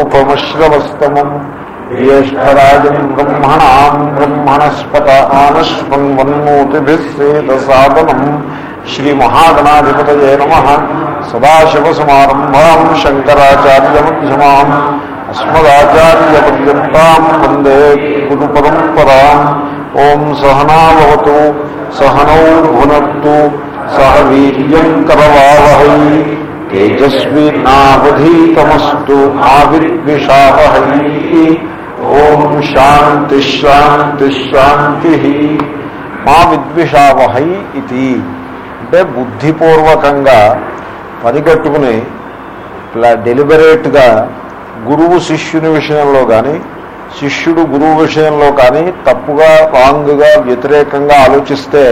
उपमश्रवस्तमम् ज्येष्ठराजम् ब्रह्मणाम् ब्रह्मणस्पत आनश्वन्वन्मोतिभिः सेदसादनम् श्रीमहागणाधिपतये नमः। सदाशिवसमारम्भाम् शङ्कराचार्यमध्यमाम्। अस्मदाचार्यपर्यन्ताम् वंदे गुरुपरम्पराम्। ॐ सहनाभवतु सहनौ भुनक्तु, सह वीर्यम् करवावहै। तेजस्विनावधीतमस्तु आविद्विषावहै ఓం శాంతి శాంతి శాంతి మా విద్విషావహై ఇది అంటే బుద్ధిపూర్వకంగా పనిగట్టుకుని ఇట్లా డెలిబరేట్గా గురువు శిష్యుని విషయంలో కానీ శిష్యుడు గురువు విషయంలో కానీ తప్పుగా రాంగ్గా వ్యతిరేకంగా ఆలోచిస్తే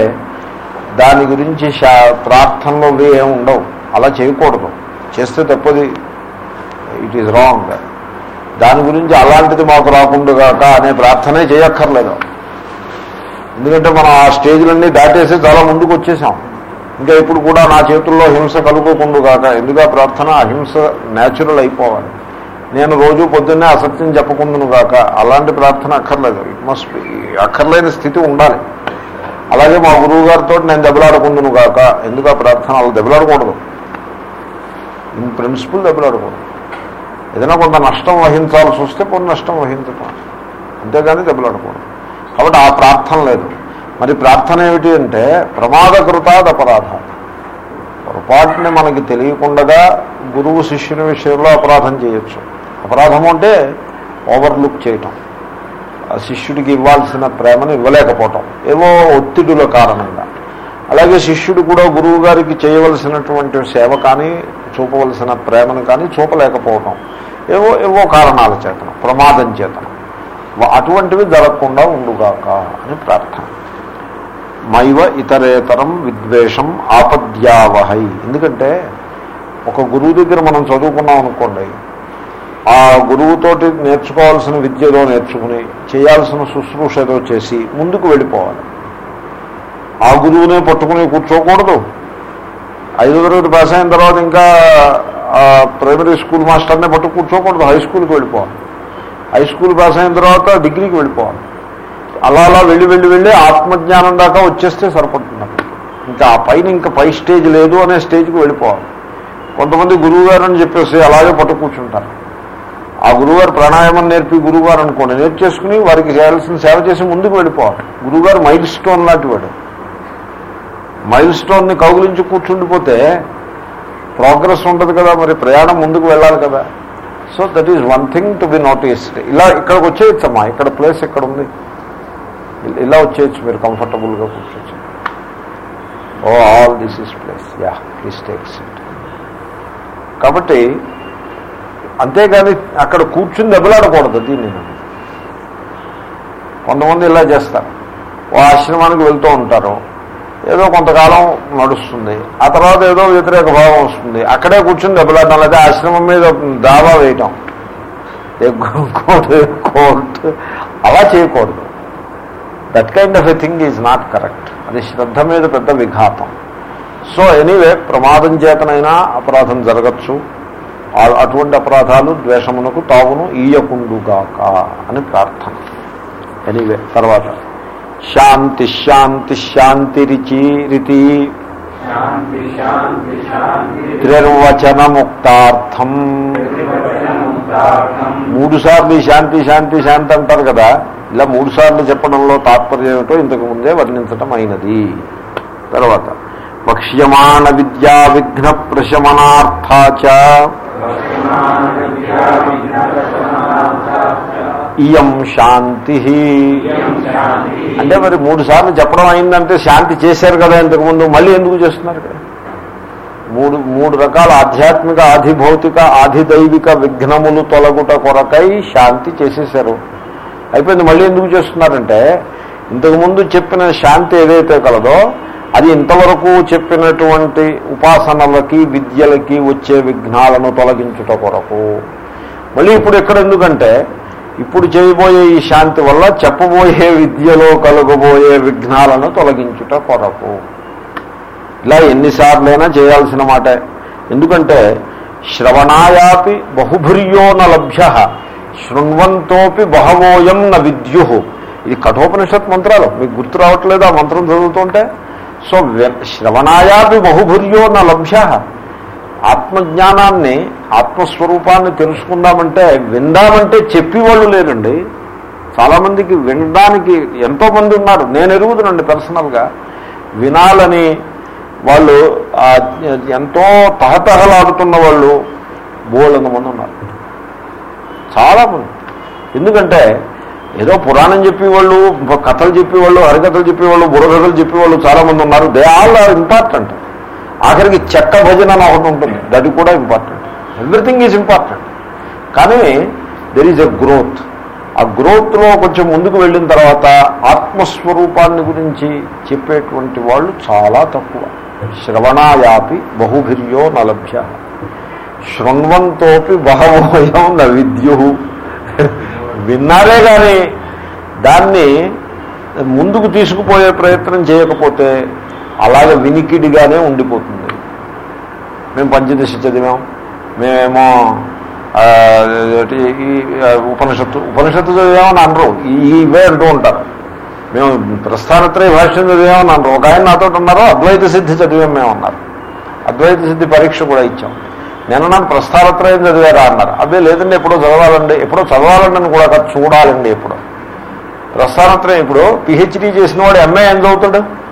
దాని గురించి శా ప్రార్థనలో ఏమి ఉండవు అలా చేయకూడదు. చేస్తే తప్పది. ఇట్ ఈజ్ రాంగ్ దాని గురించి అలాంటిది మాకు రాకుండాక అనే ప్రార్థనే చేయక్కర్లేదు. ఎందుకంటే మనం ఆ స్టేజ్లన్నీ దాటేసి చాలా ముందుకు వచ్చేసాం. ఇంకా ఇప్పుడు కూడా నా చేతుల్లో హింస కలుగుకుండుగాక ఎందుకు ప్రార్థన? అహింస న్యాచురల్ అయిపోవాలి. నేను రోజు పొద్దున్నే అసత్యం చెప్పకుందును గాక అలాంటి ప్రార్థన అక్కర్లేదు. ఇట్ మస్ట్ అక్కర్లేని స్థితి ఉండాలి. అలాగే మా గురువు గారితో నేను దెబ్బలాడుకుందును గాక ఎందుకు ఆ ప్రార్థన? అలా దెబ్బలాడకూడదు. ఇన్ ప్రిన్సిపుల్ దెబ్బలాడకూడదు ఏదైనా కొంత నష్టం వహించాల్సి వస్తే కొన్ని నష్టం వహించటం. అంతేగాని దెబ్బలాడకూడదు కాబట్టి ఆ ప్రార్థన లేదు. మరి ప్రార్థన ఏమిటి అంటే ప్రమాదకృతాద్ అపరాధ పొరపాటుని మనకి తెలియకుండా గురువు శిష్యుని విషయంలో అపరాధం చేయొచ్చు. అపరాధం అంటే ఓవర్లుక్ చేయటం. ఆ శిష్యుడికి ఇవ్వాల్సిన ప్రేమను ఇవ్వలేకపోవటం. ఏవో ఒత్తిడుల కారణంగా. అలాగే శిష్యుడు కూడా గురువు గారికి చేయవలసినటువంటి సేవ కానీ చూపవలసిన ప్రేమను కానీ చూపలేకపోవటం. ఏవో ఏవో కారణాల చేతనం ప్రమాదం చేతనం. అటువంటివి జరగకుండా ఉండుగాక అని ప్రార్థన. మైవ ఇతరేతరం విద్వేషం ఆపద్యావహై. ఎందుకంటే ఒక గురువు దగ్గర మనం చదువుకున్నాం అనుకోండి ఆ గురువుతోటి నేర్చుకోవాల్సిన విద్యలో నేర్చుకుని చేయాల్సిన శుశ్రూష ఏదో చేసి ముందుకు వెళ్ళిపోవాలి. ఆ గురువునే పట్టుకుని కూర్చోకూడదు. ఐదో తరగతి పాస్ అయిన తర్వాత ఇంకా ప్రైమరీ స్కూల్ మాస్టర్నే పట్టు కూర్చోకూడదు. హై స్కూల్కి వెళ్ళిపోవాలి. హై స్కూల్ పాస్ అయిన తర్వాత డిగ్రీకి వెళ్ళిపోవాలి. అలా అలా వెళ్ళి వెళ్ళి వెళ్ళి ఆత్మజ్ఞానం దాకా వచ్చేస్తే సరిపడుతుంది ఇంకా ఆ పైన ఇంకా పై స్టేజ్ లేదు అనే స్టేజ్కి వెళ్ళిపోవాలి. కొంతమంది గురువుగారు అని చెప్పేసి అలాగే పట్టు కూర్చుంటారు. ఆ గురువుగారు ప్రాణాయామం నేర్పి గురువుగారు అనుకోండి. నేర్చేసుకుని వారికి చేయాల్సిన సేవ చేసి ముందుకు వెళ్ళిపోవాలి. గురువుగారు మైల్ స్టోన్ లాంటి వాడు. మైల్ స్టోన్ని కౌగులించి కూర్చుండిపోతే ప్రోగ్రెస్ ఉండదు కదా మరి ప్రయాణం ముందుకు వెళ్ళాలి కదా. So that is one thing to be noticed. ఇలా ఇక్కడికి వచ్చేయచ్చమ్మా ఇక్కడ ప్లేస్ ఇక్కడ ఉంది ఇలా వచ్చేయచ్చు మీరు కంఫర్టబుల్గా కూర్చోచ్చు. ఓ all this is place. Yeah please take it కాబట్టి అంతేగాని అక్కడ కూర్చుని దెబ్బలాడకూడదు దీన్ని కొంతమంది ఇలా చేస్తారు. ఓ ఆశ్రమానికి వెళ్తూ ఉంటారు. ఏదో కొంతకాలం నడుస్తుంది. ఆ తర్వాత ఏదో వ్యతిరేక భావం వస్తుంది. అక్కడే కూర్చుని దెబ్బలాడటం లేదా ఆశ్రమం మీద దావా వేయటం. Court court. అలా చేయకూడదు. That kind of a thing is not correct అది శ్రద్ధ మీద పెద్ద విఘాతం. సో ఎనీవే ప్రమాదం చేతనైనా అపరాధం జరగచ్చు. అటువంటి అపరాధాలు ద్వేషమునకు తావును ఈయకుండుగాక అని ప్రార్థన. ఎనీవే తర్వాత. శాంతి శాంతి శాంతిరిచి రితి. త్రిర్వచన ముక్తార్థం మూడు సార్లు శాంతి శాంతి శాంతి అంటారు కదా ఇలా మూడు సార్లు చెప్పడంలో తాత్పర్యం ఏమిటో ఇంతకు ముందే వర్ణించటం అయినది. తర్వాత వక్ష్యమాణ విద్యా విఘ్న ప్రశమనార్థాచ. ఇయం శాంతి. అంటే మరి మూడు సార్లు చెప్పడం అయిందంటే శాంతి చేశారు కదా ఇంతకుముందు మళ్ళీ ఎందుకు చేస్తున్నారు కదా మూడు మూడు రకాల ఆధ్యాత్మిక ఆధిభౌతిక ఆధిదైవిక విఘ్నములు తొలగుట కొరకై శాంతి చేసేశారు. అయిపోయింది మళ్ళీ ఎందుకు చేస్తున్నారంటే ఇంతకుముందు చెప్పిన శాంతి ఏదైతే కలదో అది ఇంతవరకు చెప్పినటువంటి ఉపాసనలకి విద్యలకి వచ్చే విఘ్నాలను తొలగించుట కొరకు. మళ్ళీ ఇప్పుడు ఎక్కడ ఎందుకంటే ఇప్పుడు చేయబోయే ఈ శాంతి వల్ల చెప్పబోయే విద్యలో కలుగబోయే విఘ్నాలను తొలగించుట కొరకు. ఇలా ఎన్నిసార్లైనా చేయాల్సిన మాట. ఎందుకంటే శ్రవణాయాపి బహుభుర్యో న లభ్య శృణ్వంతోపి బహవోయం న విద్యు. ఇది కఠోపనిషత్ మంత్రాలు. మీకు గుర్తు రావట్లేదు ఆ మంత్రం చదువుతుంటే? సో శ్రవణాయాపి బహుభుర్యో న లభ్య. ఆత్మజ్ఞానాన్ని ఆత్మస్వరూపాన్ని తెలుసుకుందామంటే విందామంటే చెప్పేవాళ్ళు లేరండి. చాలామందికి వినడానికి ఎంతోమంది ఉన్నారు. నేను ఎరుగుతున్నాండి పర్సనల్గా. వినాలని వాళ్ళు ఎంతో తహతహలాడుతున్న వాళ్ళు బోళ్ళంత మంది ఉన్నారు. చాలామంది. ఎందుకంటే ఏదో పురాణం చెప్పేవాళ్ళు కథలు చెప్పేవాళ్ళు హరికథలు చెప్పేవాళ్ళు బుర్రకథలు చెప్పేవాళ్ళు చాలామంది ఉన్నారు. They all are important. ఆఖరికి చెక్క భజన అని ఒకటి ఉంటుంది. అది కూడా ఇంపార్టెంట్ ఎవ్రీథింగ్ ఈజ్ ఇంపార్టెంట్ కానీ దెర్ ఈజ్ ఎ గ్రోత్ ఆ గ్రోత్లో కొంచెం ముందుకు వెళ్ళిన తర్వాత ఆత్మస్వరూపాన్ని గురించి చెప్పేటువంటి వాళ్ళు చాలా తక్కువ. శ్రవణాయాపి బహుభిర్యో నలభ్య శృణ్వంతోపి బహవోయం న విద్యు. విన్నారే కానీ దాన్ని ముందుకు తీసుకుపోయే ప్రయత్నం చేయకపోతే అలాగే వినికిడిగానే ఉండిపోతుంది. మేము పంచదశ చదివాం మేమేమో ఈ ఉపనిషత్తు ఉపనిషత్తు చదివామని అనరు. ఇవే అంటూ ఉంటారు. మేము ప్రస్థానత్రయ భాష్యం చదివామని అనరు. ఒక ఆయన నాతో ఉన్నారో అద్వైత సిద్ధి చదివాం మేము అన్నారు. అద్వైత సిద్ధి పరీక్ష కూడా ఇచ్చాం. నిన్న నన్ను ప్రస్థానత్రయం చదివారా అన్నారు. అదే లేదండి ఎప్పుడో చదవాలండి ఎప్పుడో చదవాలండి అని కూడా చూడాలండి ఎప్పుడో. ప్రస్థానత్రయం ఇప్పుడు పిహెచ్డీ చేసిన వాడు ఎంఏ ఏం చదువుతాడు?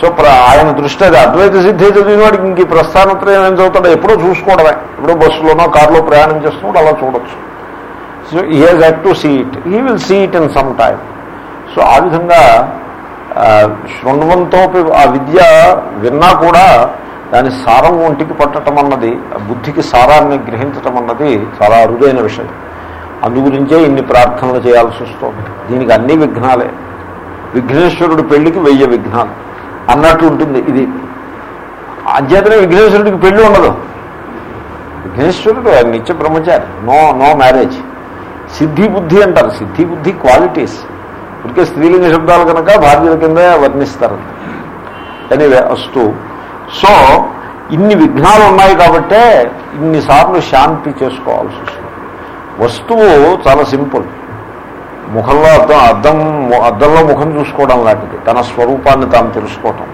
సో ప్ర ఆయన దృష్టి అది అద్వైత సిద్ధి చదివిన వాడికి ఇంక ఈ ప్రస్థానత్రయం ఏం చదువుతాడో ఎప్పుడో చూసుకోవడమే. ఎప్పుడో బస్సులోనో కారులో ప్రయాణం చేస్తున్నాడు అలా చూడొచ్చు. So he has had to see it he will see it in some time so ఆ విధంగా శృణ్వంతో ఆ విద్య విన్నా కూడా దాని సారం ఒంటికి పట్టడం అన్నది ఆ బుద్ధికి సారాన్ని గ్రహించటం అన్నది చాలా అరుదైన విషయం. అందుగురించే ఇన్ని ప్రార్థనలు చేయాల్సి వస్తుంది. దీనికి అన్ని విఘ్నాలే. విఘ్నేశ్వరుడు పెళ్ళికి వెయ్యి విఘ్నాలు. అన్నట్టు ఉంటుంది. ఇది అధ్యాత్మే విఘ్నేశ్వరుడికి పెళ్ళి ఉండదు. విఘ్నేశ్వరుడు నిత్య బ్రహ్మచారి. No no marriage. Siddhi Buddhi అంటారు. సిద్ధి బుద్ధి క్వాలిటీస్. ఇప్పటికే స్త్రీలింగ శబ్దాలు కనుక భార్యల కింద వర్ణిస్తారు. ఎనీవే అస్తు. సో ఇన్ని విఘ్నాలు ఉన్నాయి కాబట్టే ఇన్నిసార్లు శాంతి చేసుకోవాల్సి వస్తుంది. వస్తువు చాలా సింపుల్. ముఖంలో అర్థం అర్థం అద్దంలో ముఖం చూసుకోవడం లాంటిది. తన స్వరూపాన్ని తాను తెలుసుకోవటం.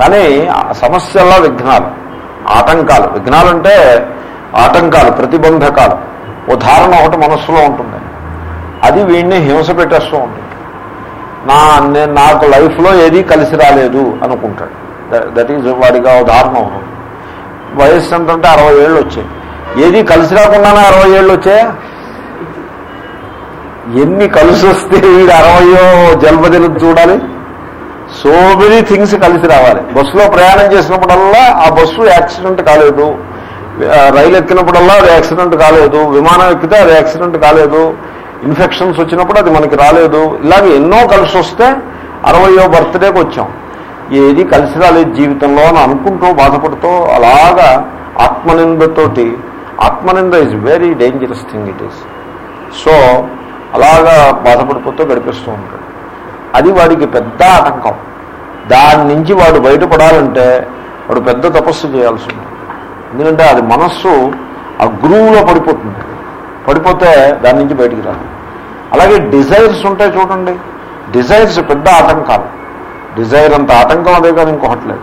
కానీ సమస్యల్లో విఘ్నాలు ఆటంకాలు. విఘ్నాలంటే ఆటంకాలు ప్రతిబంధకాలు. ఓ ధారణ ఒకటి మనస్సులో ఉంటుంది. అది వీడిని హింస పెట్టేస్తూ ఉంటుంది. నా నేను నాకు లైఫ్లో ఏదీ కలిసి రాలేదు అనుకుంటాడు. దట్ ఈజ్ వాడిగా ఉదాహరణ వయస్సు ఎంతంటే అరవై ఏళ్ళు వచ్చాయి. ఏది కలిసి రాకుండానే అరవై ఏళ్ళు వచ్చాయా? ఎన్ని కలిసి వస్తే వీడు అరవయో జన్మదినం చూడాలి? సో మెనీ థింగ్స్ కలిసి రావాలి. బస్సులో ప్రయాణం చేసినప్పుడల్లా ఆ బస్సు యాక్సిడెంట్ కాలేదు. రైలు ఎక్కినప్పుడల్లా అది యాక్సిడెంట్ కాలేదు. విమానం ఎక్కితే అది యాక్సిడెంట్ కాలేదు. ఇన్ఫెక్షన్స్ వచ్చినప్పుడు అది మనకి రాలేదు. ఇలాగ ఎన్నో కలిసి వస్తే అరవయో బర్త్డేకి వచ్చాం. ఏది కలిసి రాలేదు జీవితంలో అని అనుకుంటూ బాధపడుతూ అలాగా ఆత్మనిందతోటి ఆత్మనింద is very dangerous thing it is so అలాగా బాధపడిపోతూ గడిపిస్తూ ఉంటాడు. అది వాడికి పెద్ద ఆటంకం. దాని నుంచి వాడు బయటపడాలంటే వాడు పెద్ద తపస్సు చేయాల్సి ఉంటుంది. ఎందుకంటే అది మనస్సు ఆ గురువులో పడిపోతుంది. పడిపోతే దాని నుంచి బయటికి రాదు. అలాగే డిజైర్స్ ఉంటాయి చూడండి. డిజైర్స్ పెద్ద ఆటంకాలు. డిజైర్ అంత ఆటంకం అదే కానీ ఇంకొకటి లేదు.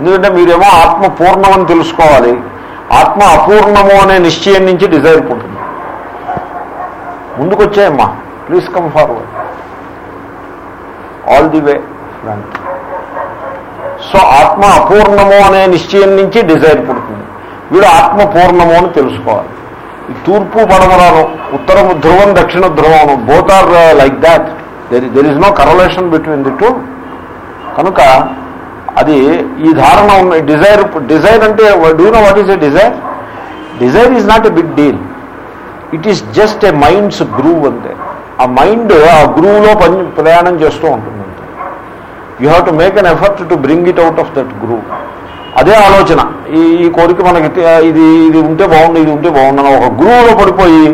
ఎందుకంటే మీరేమో ఆత్మ పూర్ణమని తెలుసుకోవాలి. ఆత్మ అపూర్ణము అనే నిశ్చయం నుంచి డిజైర్ పుట్టింది ముందుకు వచ్చాయమ్మా please come forward all the way front so ఆత్మ అపూర్ణము అనే నిశ్చయం నుంచి డిజైర్ పుడుతుంది. వీడు ఆత్మ పూర్ణము అని తెలుసుకోవాలి. ఈ తూర్పు పడమరాను ఉత్తరము ధ్రువం దక్షిణ ధ్రువం both are like that there there is no correlation between the two కనుక అది ఈ ధారణ డిజైర్ డిజైర్ అంటే do know what is a desire desire is not a big deal it is just a mind's groove అంతే ఆ mind ఆ గ్రూవ్లో పని ప్రయాణం చేస్తూ ఉంటుంది అంతే. You have to make an effort to bring it out of that groove అదే ఆలోచన. ఈ ఈ కోరిక మనకి ఇది ఇది ఉంటే బాగుంది ఇది ఉంటే బాగుంది అని ఒక గ్రూవ్లో పడిపోయి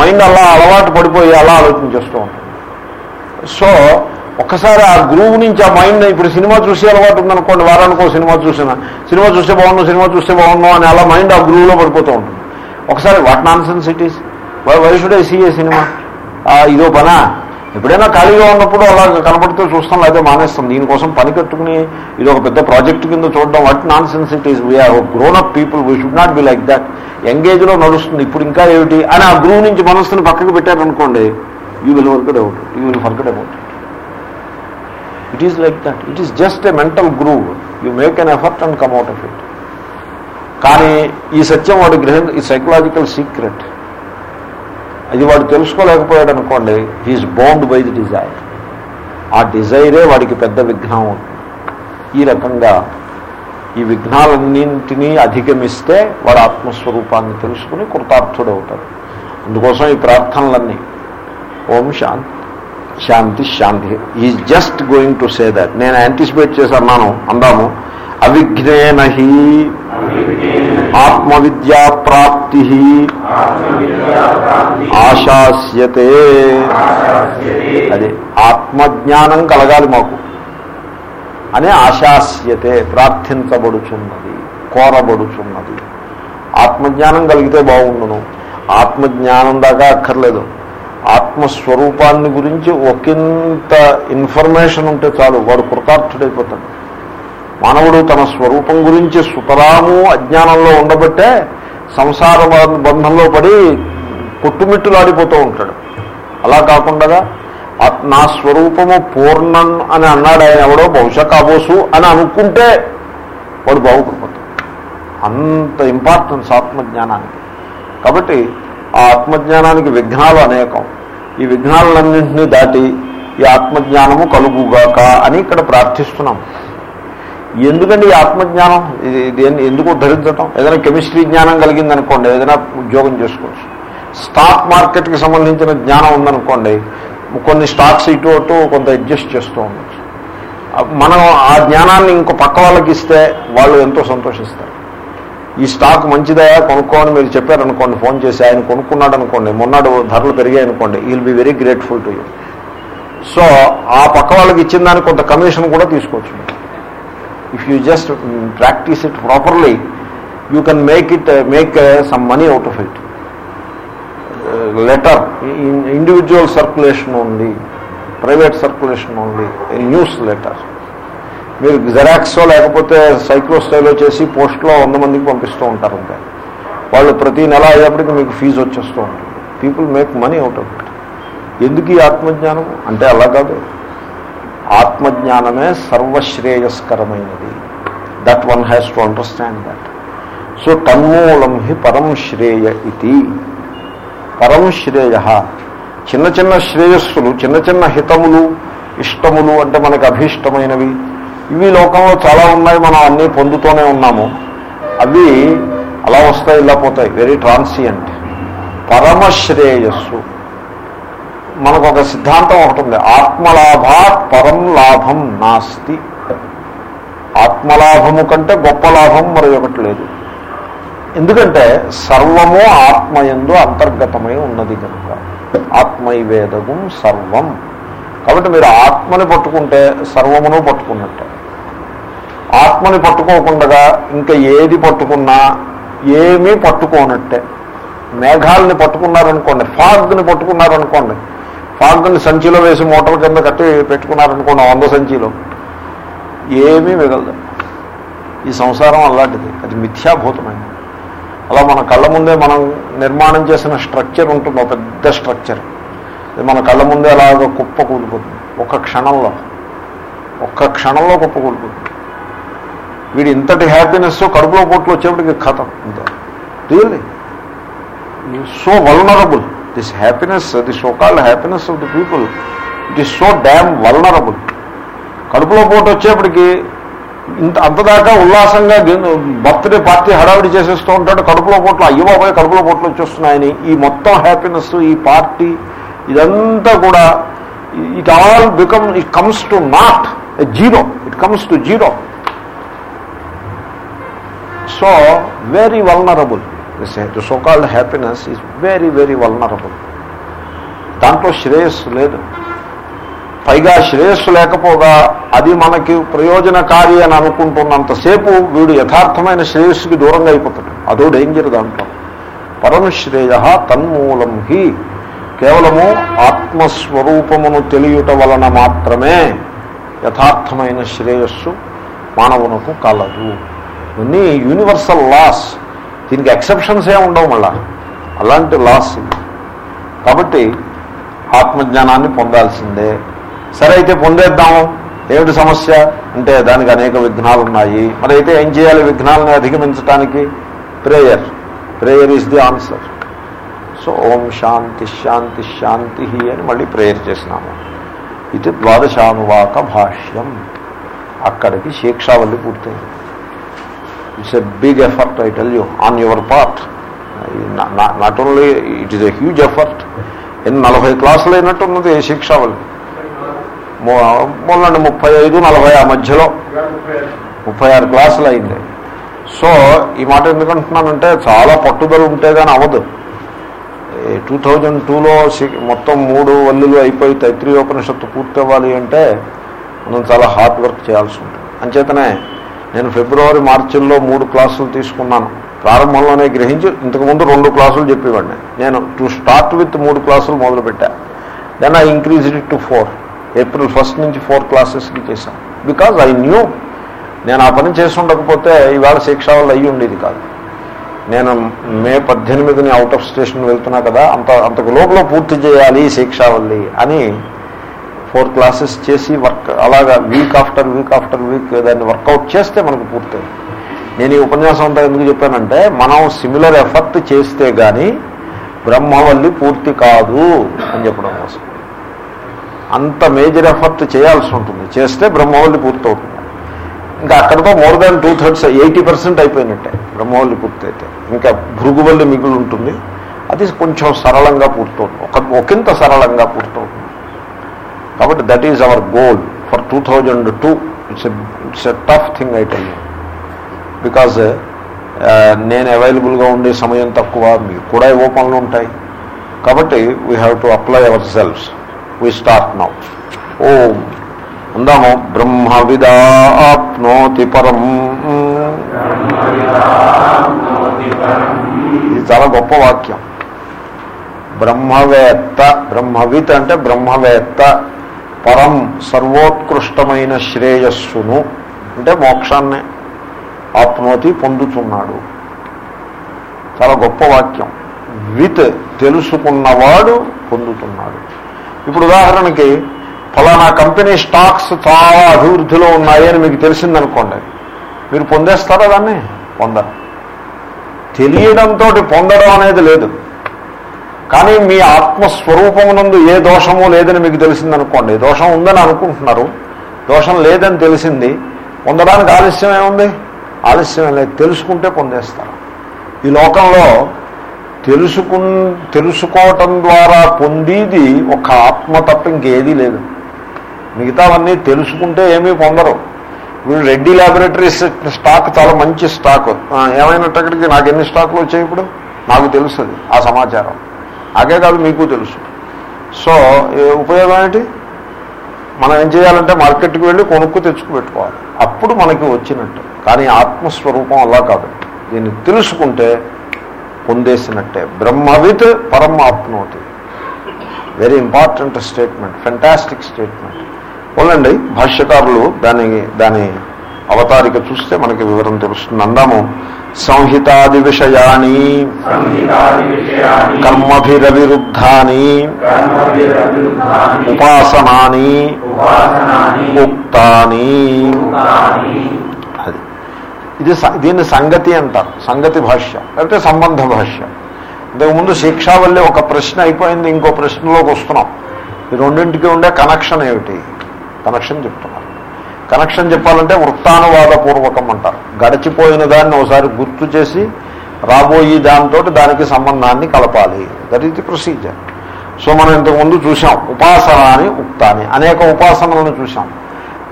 మైండ్ అలా అలవాటు పడిపోయి అలా ఆలోచన చేస్తూ ఉంటుంది. సో ఒక్కసారి ఆ గ్రూవ్ నుంచి ఆ మైండ్ ఇప్పుడు సినిమా చూసే అలవాటు ఉందనుకోండి వారానికి సినిమా చూసిన సినిమా చూస్తే బాగుండు సినిమా చూస్తే బాగుండు అని అలా మైండ్ ఆ గ్రూవ్లో పడిపోతూ ఉంటుంది. ఒకసారి what nonsense it is why should I see a cinema ఇదో పనా? ఎప్పుడైనా ఖాళీగా ఉన్నప్పుడు అలా కనపడితే చూస్తాం లేదా మానేస్తాం. దీనికోసం పని కట్టుకుని ఇది ఒక పెద్ద ప్రాజెక్ట్ కింద చూడడం what nonsense it is. We are grown up people we should not be like that ఎంగేజ్లో నడుస్తుంది ఇప్పుడు ఇంకా ఏమిటి? అని ఆ గ్రూ నుంచి మనస్సుని పక్కకు పెట్టారనుకోండి you will work about you will forget about it is like that it is just a mental groove you make an effort and come out of it కానీ ఈ సత్యం వాడు గ్రహం ఈ సైకలాజికల్ సీక్రెట్ అది వాడు తెలుసుకోలేకపోయాడు అనుకోండి he is bound by the desire ఆ డిజైరే వాడికి పెద్ద విఘ్నం ఈ రకంగా ఈ విఘ్నాలన్నింటినీ అధిగమిస్తే వాడు ఆత్మస్వరూపాన్ని తెలుసుకుని కృతార్థుడవుతాడు. అందుకోసం ఈ ప్రార్థనలన్నీ ఓం శాంతి శాంతి శాంతి. Is just going to say that నేను యాంటిసిపేట్ చేసి అన్నాను అందాము. అవిఘ్నేనహీ ఆత్మవిద్యా ప్రాప్తి. ఆశాస్యతే. అది ఆత్మజ్ఞానం కలగాలి మాకు. అనే ఆశాస్యతే ప్రార్థించబడుచున్నది కోరబడుచున్నది. ఆత్మజ్ఞానం కలిగితే బాగుండును. ఆత్మజ్ఞానం దాకా అక్కర్లేదు. ఆత్మస్వరూపాన్ని గురించి ఒకంత ఇన్ఫర్మేషన్ ఉంటే చాలు వాడు కృతార్థుడైపోతాడు. మానవుడు తన స్వరూపం గురించి సుతరాము అజ్ఞానంలో ఉండబట్టే సంసార బంధంలో పడి కొట్టుమిట్టులాడిపోతూ ఉంటాడు. అలా కాకుండా నా స్వరూపము పూర్ణం అని అన్నాడు ఆయన ఎవడో బహుశా కాబోసు అని అనుకుంటే వాడు బాగుపడిపోతాడు. అంత ఇంపార్టెన్స్ ఆత్మజ్ఞానానికి. కాబట్టి ఆ ఆత్మజ్ఞానానికి విఘ్నాలు అనేకం. ఈ విఘ్నాలన్నింటినీ దాటి ఈ ఆత్మజ్ఞానము కలుగుగాక అని ఇక్కడ ప్రార్థిస్తున్నాం. ఎందుకండి ఈ ఆత్మజ్ఞానం? ఇది దేన్ని ఎందుకు ఉద్ధరించటం? ఏదైనా కెమిస్ట్రీ జ్ఞానం కలిగింది అనుకోండి ఏదైనా ఉద్యోగం చేసుకోవచ్చు. స్టాక్ మార్కెట్కి సంబంధించిన జ్ఞానం ఉందనుకోండి కొన్ని స్టాక్స్ ఇటు అటు కొంత అడ్జస్ట్ చేస్తూ ఉండొచ్చు. మనం ఆ జ్ఞానాన్ని ఇంకో పక్క వాళ్ళకి ఇస్తే వాళ్ళు ఎంతో సంతోషిస్తారు. ఈ స్టాక్ మంచిదయా కొనుక్కోని మీరు చెప్పారనుకోండి ఫోన్ చేసి ఆయన కొనుక్కున్నాడు అనుకోండి మొన్నడు ధరలు పెరిగాయి అనుకోండి will be very grateful to you so ఆ పక్క వాళ్ళకి ఇచ్చిన దానికి కొంత కమిషన్ కూడా తీసుకోవచ్చు. If you just practice it properly you can make it make some money out of it letter individual circulation ఉంది ప్రైవేట్ సర్క్యులేషన్ ఉంది న్యూస్ లెటర్ మీరు జెరాక్సో లేకపోతే సైక్లోస్టైలో చేసి పోస్ట్లో వంద మందికి పంపిస్తూ ఉంటారు అంతే. వాళ్ళు ప్రతి నెల అయ్యేప్పటికీ మీకు ఫీజు వచ్చేస్తూ ఉంటుంది. People make money out of it ఎందుకు ఈ ఆత్మజ్ఞానం? అంటే అలా కాదు. ఆత్మజ్ఞానమే సర్వశ్రేయస్కరమైనది. That one has to understand that so తన్మూలం హి పరం శ్రేయ ఇది పరం శ్రేయ. చిన్న చిన్న శ్రేయస్సులు చిన్న చిన్న హితములు ఇష్టములు అంటే మనకు అభీష్టమైనవి. ఇవి లోకంలో చాలా ఉన్నాయి మనం అన్నీ పొందుతూనే ఉన్నాము. అవి అలా వస్తాయి ఇలా పోతాయి. వెరీ ట్రాన్సియంట్ పరమశ్రేయస్సు మనకు ఒక సిద్ధాంతం ఒకటి ఉంది ఆత్మలాభాత్ పరం లాభం నాస్తి. ఆత్మలాభము కంటే గొప్ప లాభం మరి ఒకటి లేదు. ఎందుకంటే సర్వము ఆత్మయందు అంతర్గతమై ఉన్నది కనుక. ఆత్మైవేదగం సర్వం. కాబట్టి మీరు ఆత్మని పట్టుకుంటే సర్వమును పట్టుకున్నట్టే. ఆత్మని పట్టుకోకుండా ఇంకా ఏది పట్టుకున్నా ఏమీ పట్టుకోనట్టే. మేఘాలని పట్టుకున్నారనుకోండి ఫాగ్ని పట్టుకున్నారనుకోండి ఫాగ్ని సంచిలో వేసి మోటార్ కింద కట్టి పెట్టుకున్నారనుకోండి వంద సంచిలో. ఏమీ మిగలదు. ఈ సంసారం అలాంటిది. అది మిథ్యాభూతమైనది. అలా మన కళ్ళ ముందే మనం నిర్మాణం చేసిన స్ట్రక్చర్ ఉంటుంది ఒక పెద్ద స్ట్రక్చర్. అది మన కళ్ళ ముందే అలాగ కుప్ప కూలిపోతుంది. ఒక్క క్షణంలో. ఒక్క క్షణంలో కుప్ప కూలిపోతుంది. వీడి ఇంతటి హ్యాపీనెస్ కడుపులో పొట్లు వచ్చేప్పటికి కథం ఇంత really so vulnerable this happiness the so called happiness of the people it is so damn vulnerable కడుపులో పోటు వచ్చేప్పటికి ఇంత అంతదాకా ఉల్లాసంగా బర్త్డే పార్టీ హడావిడి చేసేస్తూ ఉంటాడు. కడుపులో పోట్లు అయ్యో బాబాయ్ కడుపులో పోట్లు వచ్చేస్తున్నాయని ఈ మొత్తం హ్యాపీనెస్ ఈ పార్టీ ఇదంతా కూడా it all become it comes to not zero it comes to zero so very vulnerable the so called happiness is very very vulnerable దాంట్లో శ్రేయస్సు లేదు. పైగా శ్రేయస్సు లేకపోగా అది మనకి ప్రయోజనకారి అని అనుకుంటున్నంతసేపు వీడు యథార్థమైన శ్రేయస్సుకి దూరంగా అయిపోతాడు. అదో డేంజర్ దాంట్లో. పరం శ్రేయ తన్మూలం హి. కేవలము ఆత్మస్వరూపమును తెలియుట వలన మాత్రమే యథార్థమైన శ్రేయస్సు మానవునకు కలదు. ఇవన్నీ యూనివర్సల్ లాస్ దీనికి ఎక్సెప్షన్స్ ఏ ఉండవు మళ్ళా. అలాంటి లాస్ కాబట్టి ఆత్మజ్ఞానాన్ని పొందాల్సిందే. సరే అయితే పొందేద్దాము. ఏమిటి సమస్య? అంటే దానికి అనేక విఘ్నాలు ఉన్నాయి. మరి అయితే ఏం చేయాలి విఘ్నాలను అధిగమించడానికి prayer. Prayer is the answer so ఓం శాంతి శాంతి శాంతి అని మళ్ళీ ప్రేయర్ చేసినాము. ఇది ద్వాదశానువాక భాష్యం. అక్కడికి శిక్షావల్లి పూర్తయింది. It's a big effort I tell you on your part not only it is a huge effort ఎన్ని నలభై క్లాసులు అయినట్టున్నది శిక్షావల్లి మొన్న ముప్పై ఐదు నలభై ఆ మధ్యలో ముప్పై ఆరు క్లాసులు అయింది సో ఈ మాట ఎందుకంటున్నానంటే చాలా పట్టుదల ఉంటే కానీ అవ్వదు టూ థౌజండ్ టూలో మొత్తం మూడు వల్లులు అయిపోయి తైత్రీయోపనిషత్తు పూర్తి అవ్వాలి అంటే మనం చాలా హార్డ్ వర్క్ చేయాల్సి ఉంటుంది అంచేతనే నేను ఫిబ్రవరి మార్చిల్లో మూడు క్లాసులు తీసుకున్నాను. ప్రారంభంలోనే గ్రహించి ఇంతకుముందు రెండు క్లాసులు చెప్పేవాడిని. నేను టు స్టార్ట్ విత్ మూడు క్లాసులు మొదలుపెట్టా. Then I increase it to four April first నుంచి ఫోర్ క్లాసెస్కి చేశాను. బికాజ్ ఐ న్యూ నేను ఆ పని చేసి ఉండకపోతే ఇవాళ శిక్ష వల్ల అయ్యి ఉండేది కాదు. నేను మే పద్దెనిమిదిని అవుట్ ఆఫ్ స్టేషన్ వెళ్తున్నా కదా అంత అంతకు లోపల పూర్తి చేయాలి శిక్షావల్లి అని ఫోర్ క్లాసెస్ చేసి వర్క్ అలాగా week after week after week దాన్ని వర్కౌట్ చేస్తే మనకు పూర్తయింది. నేను ఈ ఉపన్యాసం అంతా ఎందుకు చెప్పానంటే మనం సిమిలర్ ఎఫర్ట్ చేస్తే కానీ బ్రహ్మవల్లి పూర్తి కాదు అని చెప్పడం కోసం. అంత మేజర్ ఎఫర్ట్ చేయాల్సి ఉంటుంది. చేస్తే బ్రహ్మవల్లి పూర్తవుతుంది. ఇంకా అక్కడితో more than two thirds eighty percent అయిపోయినట్టే బ్రహ్మవల్లి పూర్తయితే. ఇంకా భృగువల్లి మిగులు ఉంటుంది అది కొంచెం సరళంగా పూర్తవుతుంది. ఒక ఒకంత సరళంగా పూర్తవుతుంది. కాబట్టి that is our goal for two thousand two it's it's a tough thing I because నేను అవైలబుల్గా ఉండే సమయం తక్కువ మీకు కూడా ఏవో పనులు ఉంటాయి. కాబట్టి we have to apply our selfs we start now ఓం అందాము బ్రహ్మవిదాప్నోతి పరం. ఇది చాలా గొప్ప వాక్యం. బ్రహ్మవేత్త బ్రహ్మవిత్ అంటే బ్రహ్మవేత్త. పరం సర్వోత్కృష్టమైన శ్రేయస్సును అంటే మోక్షాన్ని ఆత్మతి పొందుతున్నాడు. చాలా గొప్ప వాక్యం. విత్ తెలుసుకున్నవాడు పొందుతున్నాడు. ఇప్పుడు ఉదాహరణకి ఫలానా కంపెనీ స్టాక్స్ చాలా అభివృద్ధిలో ఉన్నాయి అని మీకు తెలిసిందనుకోండి. మీరు పొందేస్తారా దాన్ని? పొందరు. తెలియడంతో పొందడం అనేది లేదు. కానీ మీ ఆత్మస్వరూపమునందు ఏ దోషము లేదని మీకు తెలిసిందనుకోండి. దోషం ఉందని అనుకుంటున్నారు. దోషం లేదని తెలిసింది. పొందడానికి ఆలస్యం ఏముంది? ఆలస్యం లేదు. తెలుసుకుంటే పొందేస్తారు. ఈ లోకంలో తెలుసుకు తెలుసుకోవటం ద్వారా పొందేది ఒక ఆత్మ తప్ప ఇంకేదీ లేదు. మిగతావన్నీ తెలుసుకుంటే ఏమీ పొందరు. ఇప్పుడు రెడ్డి ల్యాబొరేటరీస్ స్టాక్ చాలా మంచి స్టాక్. ఏమైనట్టు అక్కడికి నాకు ఎన్ని స్టాకులు వచ్చాయి ఇప్పుడు? నాకు తెలుస్తుంది ఆ సమాచారం. అదే కాదు మీకు తెలుసు. సో ఉపయోగం ఏంటి? మనం ఏం చేయాలంటే మార్కెట్కి వెళ్ళి కొనుక్కు తెచ్చుకు పెట్టుకోవాలి. అప్పుడు మనకి వచ్చినట్టు. కానీ ఆత్మస్వరూపం అలా కాదు. దీన్ని తెలుసుకుంటే పొందేసినట్టే. బ్రహ్మవిత్ పరం ఆప్నోతి. Very important statement fantastic statement పోలండి భాష్యకారులు దాని దాని అవతారిక చూస్తే మనకి వివరం తెలుస్తుంది. అందాము సంహితాది విషయాన్ని కర్మభిరవిరుద్ధాని ఉపాసనాని ఉక్తాని. అది. ఇది దీన్ని సంగతి అంటారు. సంగతి భాష్యం లేకపోతే సంబంధ భాష్యం. ఇంతకుముందు శిక్షావల్లి ఒక ప్రశ్న అయిపోయింది ఇంకో ప్రశ్నలోకి వస్తున్నాం. ఈ రెండింటికి ఉండే కనెక్షన్ ఏమిటి? కనెక్షన్ చెప్తున్నారు కనెక్షన్ చెప్పాలంటే వృత్తానువాదపూర్వకం అంటారు. గడిచిపోయిన దాన్ని ఒకసారి గుర్తు చేసి రాబోయే దాంతో దానికి సంబంధాన్ని కలపాలి. That is the procedure so మనం ఇంతకుముందు చూసాం ఉపాసన అని ఉక్తాని. అనేక ఉపాసనలను చూసాం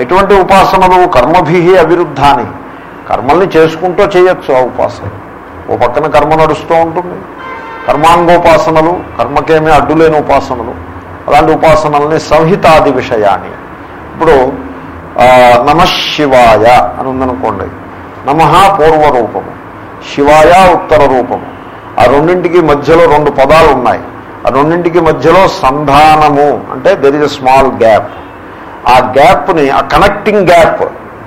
ఎటువంటి ఉపాసనలు? కర్మభి అవిరుద్ధాని కర్మల్ని చేసుకుంటూ చేయొచ్చు ఆ ఉపాసన. ఓ పక్కన కర్మ నడుస్తూ ఉంటుంది. కర్మాంగోపాసనలు కర్మకేమీ అడ్డులేని ఉపాసనలు. అలాంటి ఉపాసనల్ని సంహితాది విషయాన్ని. ఇప్పుడు నమశివాయ అని ఉందనుకోండి నమ పూర్వరూపము శివాయ ఉత్తర రూపము ఆ రెండింటికి మధ్యలో రెండు పదాలు ఉన్నాయి ఆ రెండింటికి మధ్యలో సంధానము అంటే దెర్ ఇస్ స్మాల్ గ్యాప్ ఆ గ్యాప్ని ఆ కనెక్టింగ్ గ్యాప్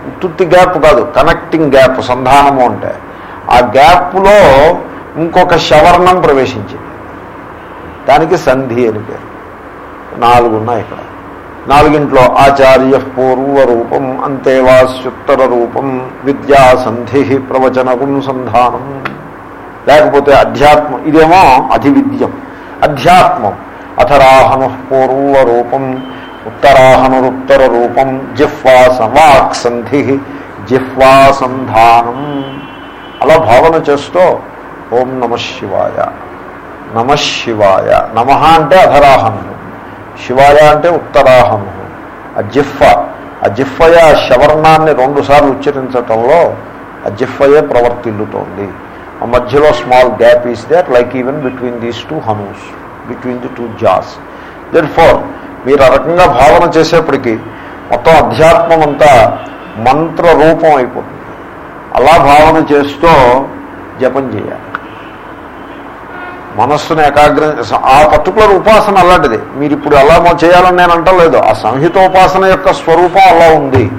ఉత్తుత్తి గ్యాప్ కాదు కనెక్టింగ్ గ్యాప్ సంధానము అంటే. ఆ గ్యాప్లో ఇంకొక శవర్ణం ప్రవేశించింది. దానికి సంధి అని పేరు. నాలుగు ఉన్నాయి ఇక్కడ. నాలుగింట్లో ఆచార్య పూర్వ రూపం అంతేవాస్యుత్తర రూపం విద్యా సంధి ప్రవచనకం లేకపోతే అధ్యాత్మం ఇదేమో అధివిద్యం. అధ్యాత్మం అథరాహను పూర్వ రూపం ఉత్తరాహనురుత్తర రూపం జిహ్వా వాక్ సంధి జిహ్వాసంధానం అలా భావన చేస్తూ ఓం నమ శివాయ నమ శివాయ నమ అంటే అధరాహనుడు శివాయ అంటే ఉత్తరాహము. ఆ జిఫ్ఫ ఆ జిఫ్ఫయ ఆ శవర్ణాన్ని రెండుసార్లు ఉచ్చరించటంలో ఆ జిఫ్ఫయే ప్రవర్తిల్లుతోంది. ఆ మధ్యలో small gap is there like even between these two హనుస్ between the two jaws. Then for మీరు ఆ రకంగా భావన చేసేప్పటికీ మొత్తం అధ్యాత్మం అంతా మంత్ర రూపం అయిపోతుంది. అలా భావన చేస్తూ జపం చేయాలి. మనస్సును ఏకాగ్ర ఆ పర్టికులర్ ఉపాసన అలాంటిది. మీరు ఇప్పుడు అలా చేయాలని నేను అంటలేదు. ఆ సంహితోపాసన యొక్క స్వరూపం అలా ఉంది.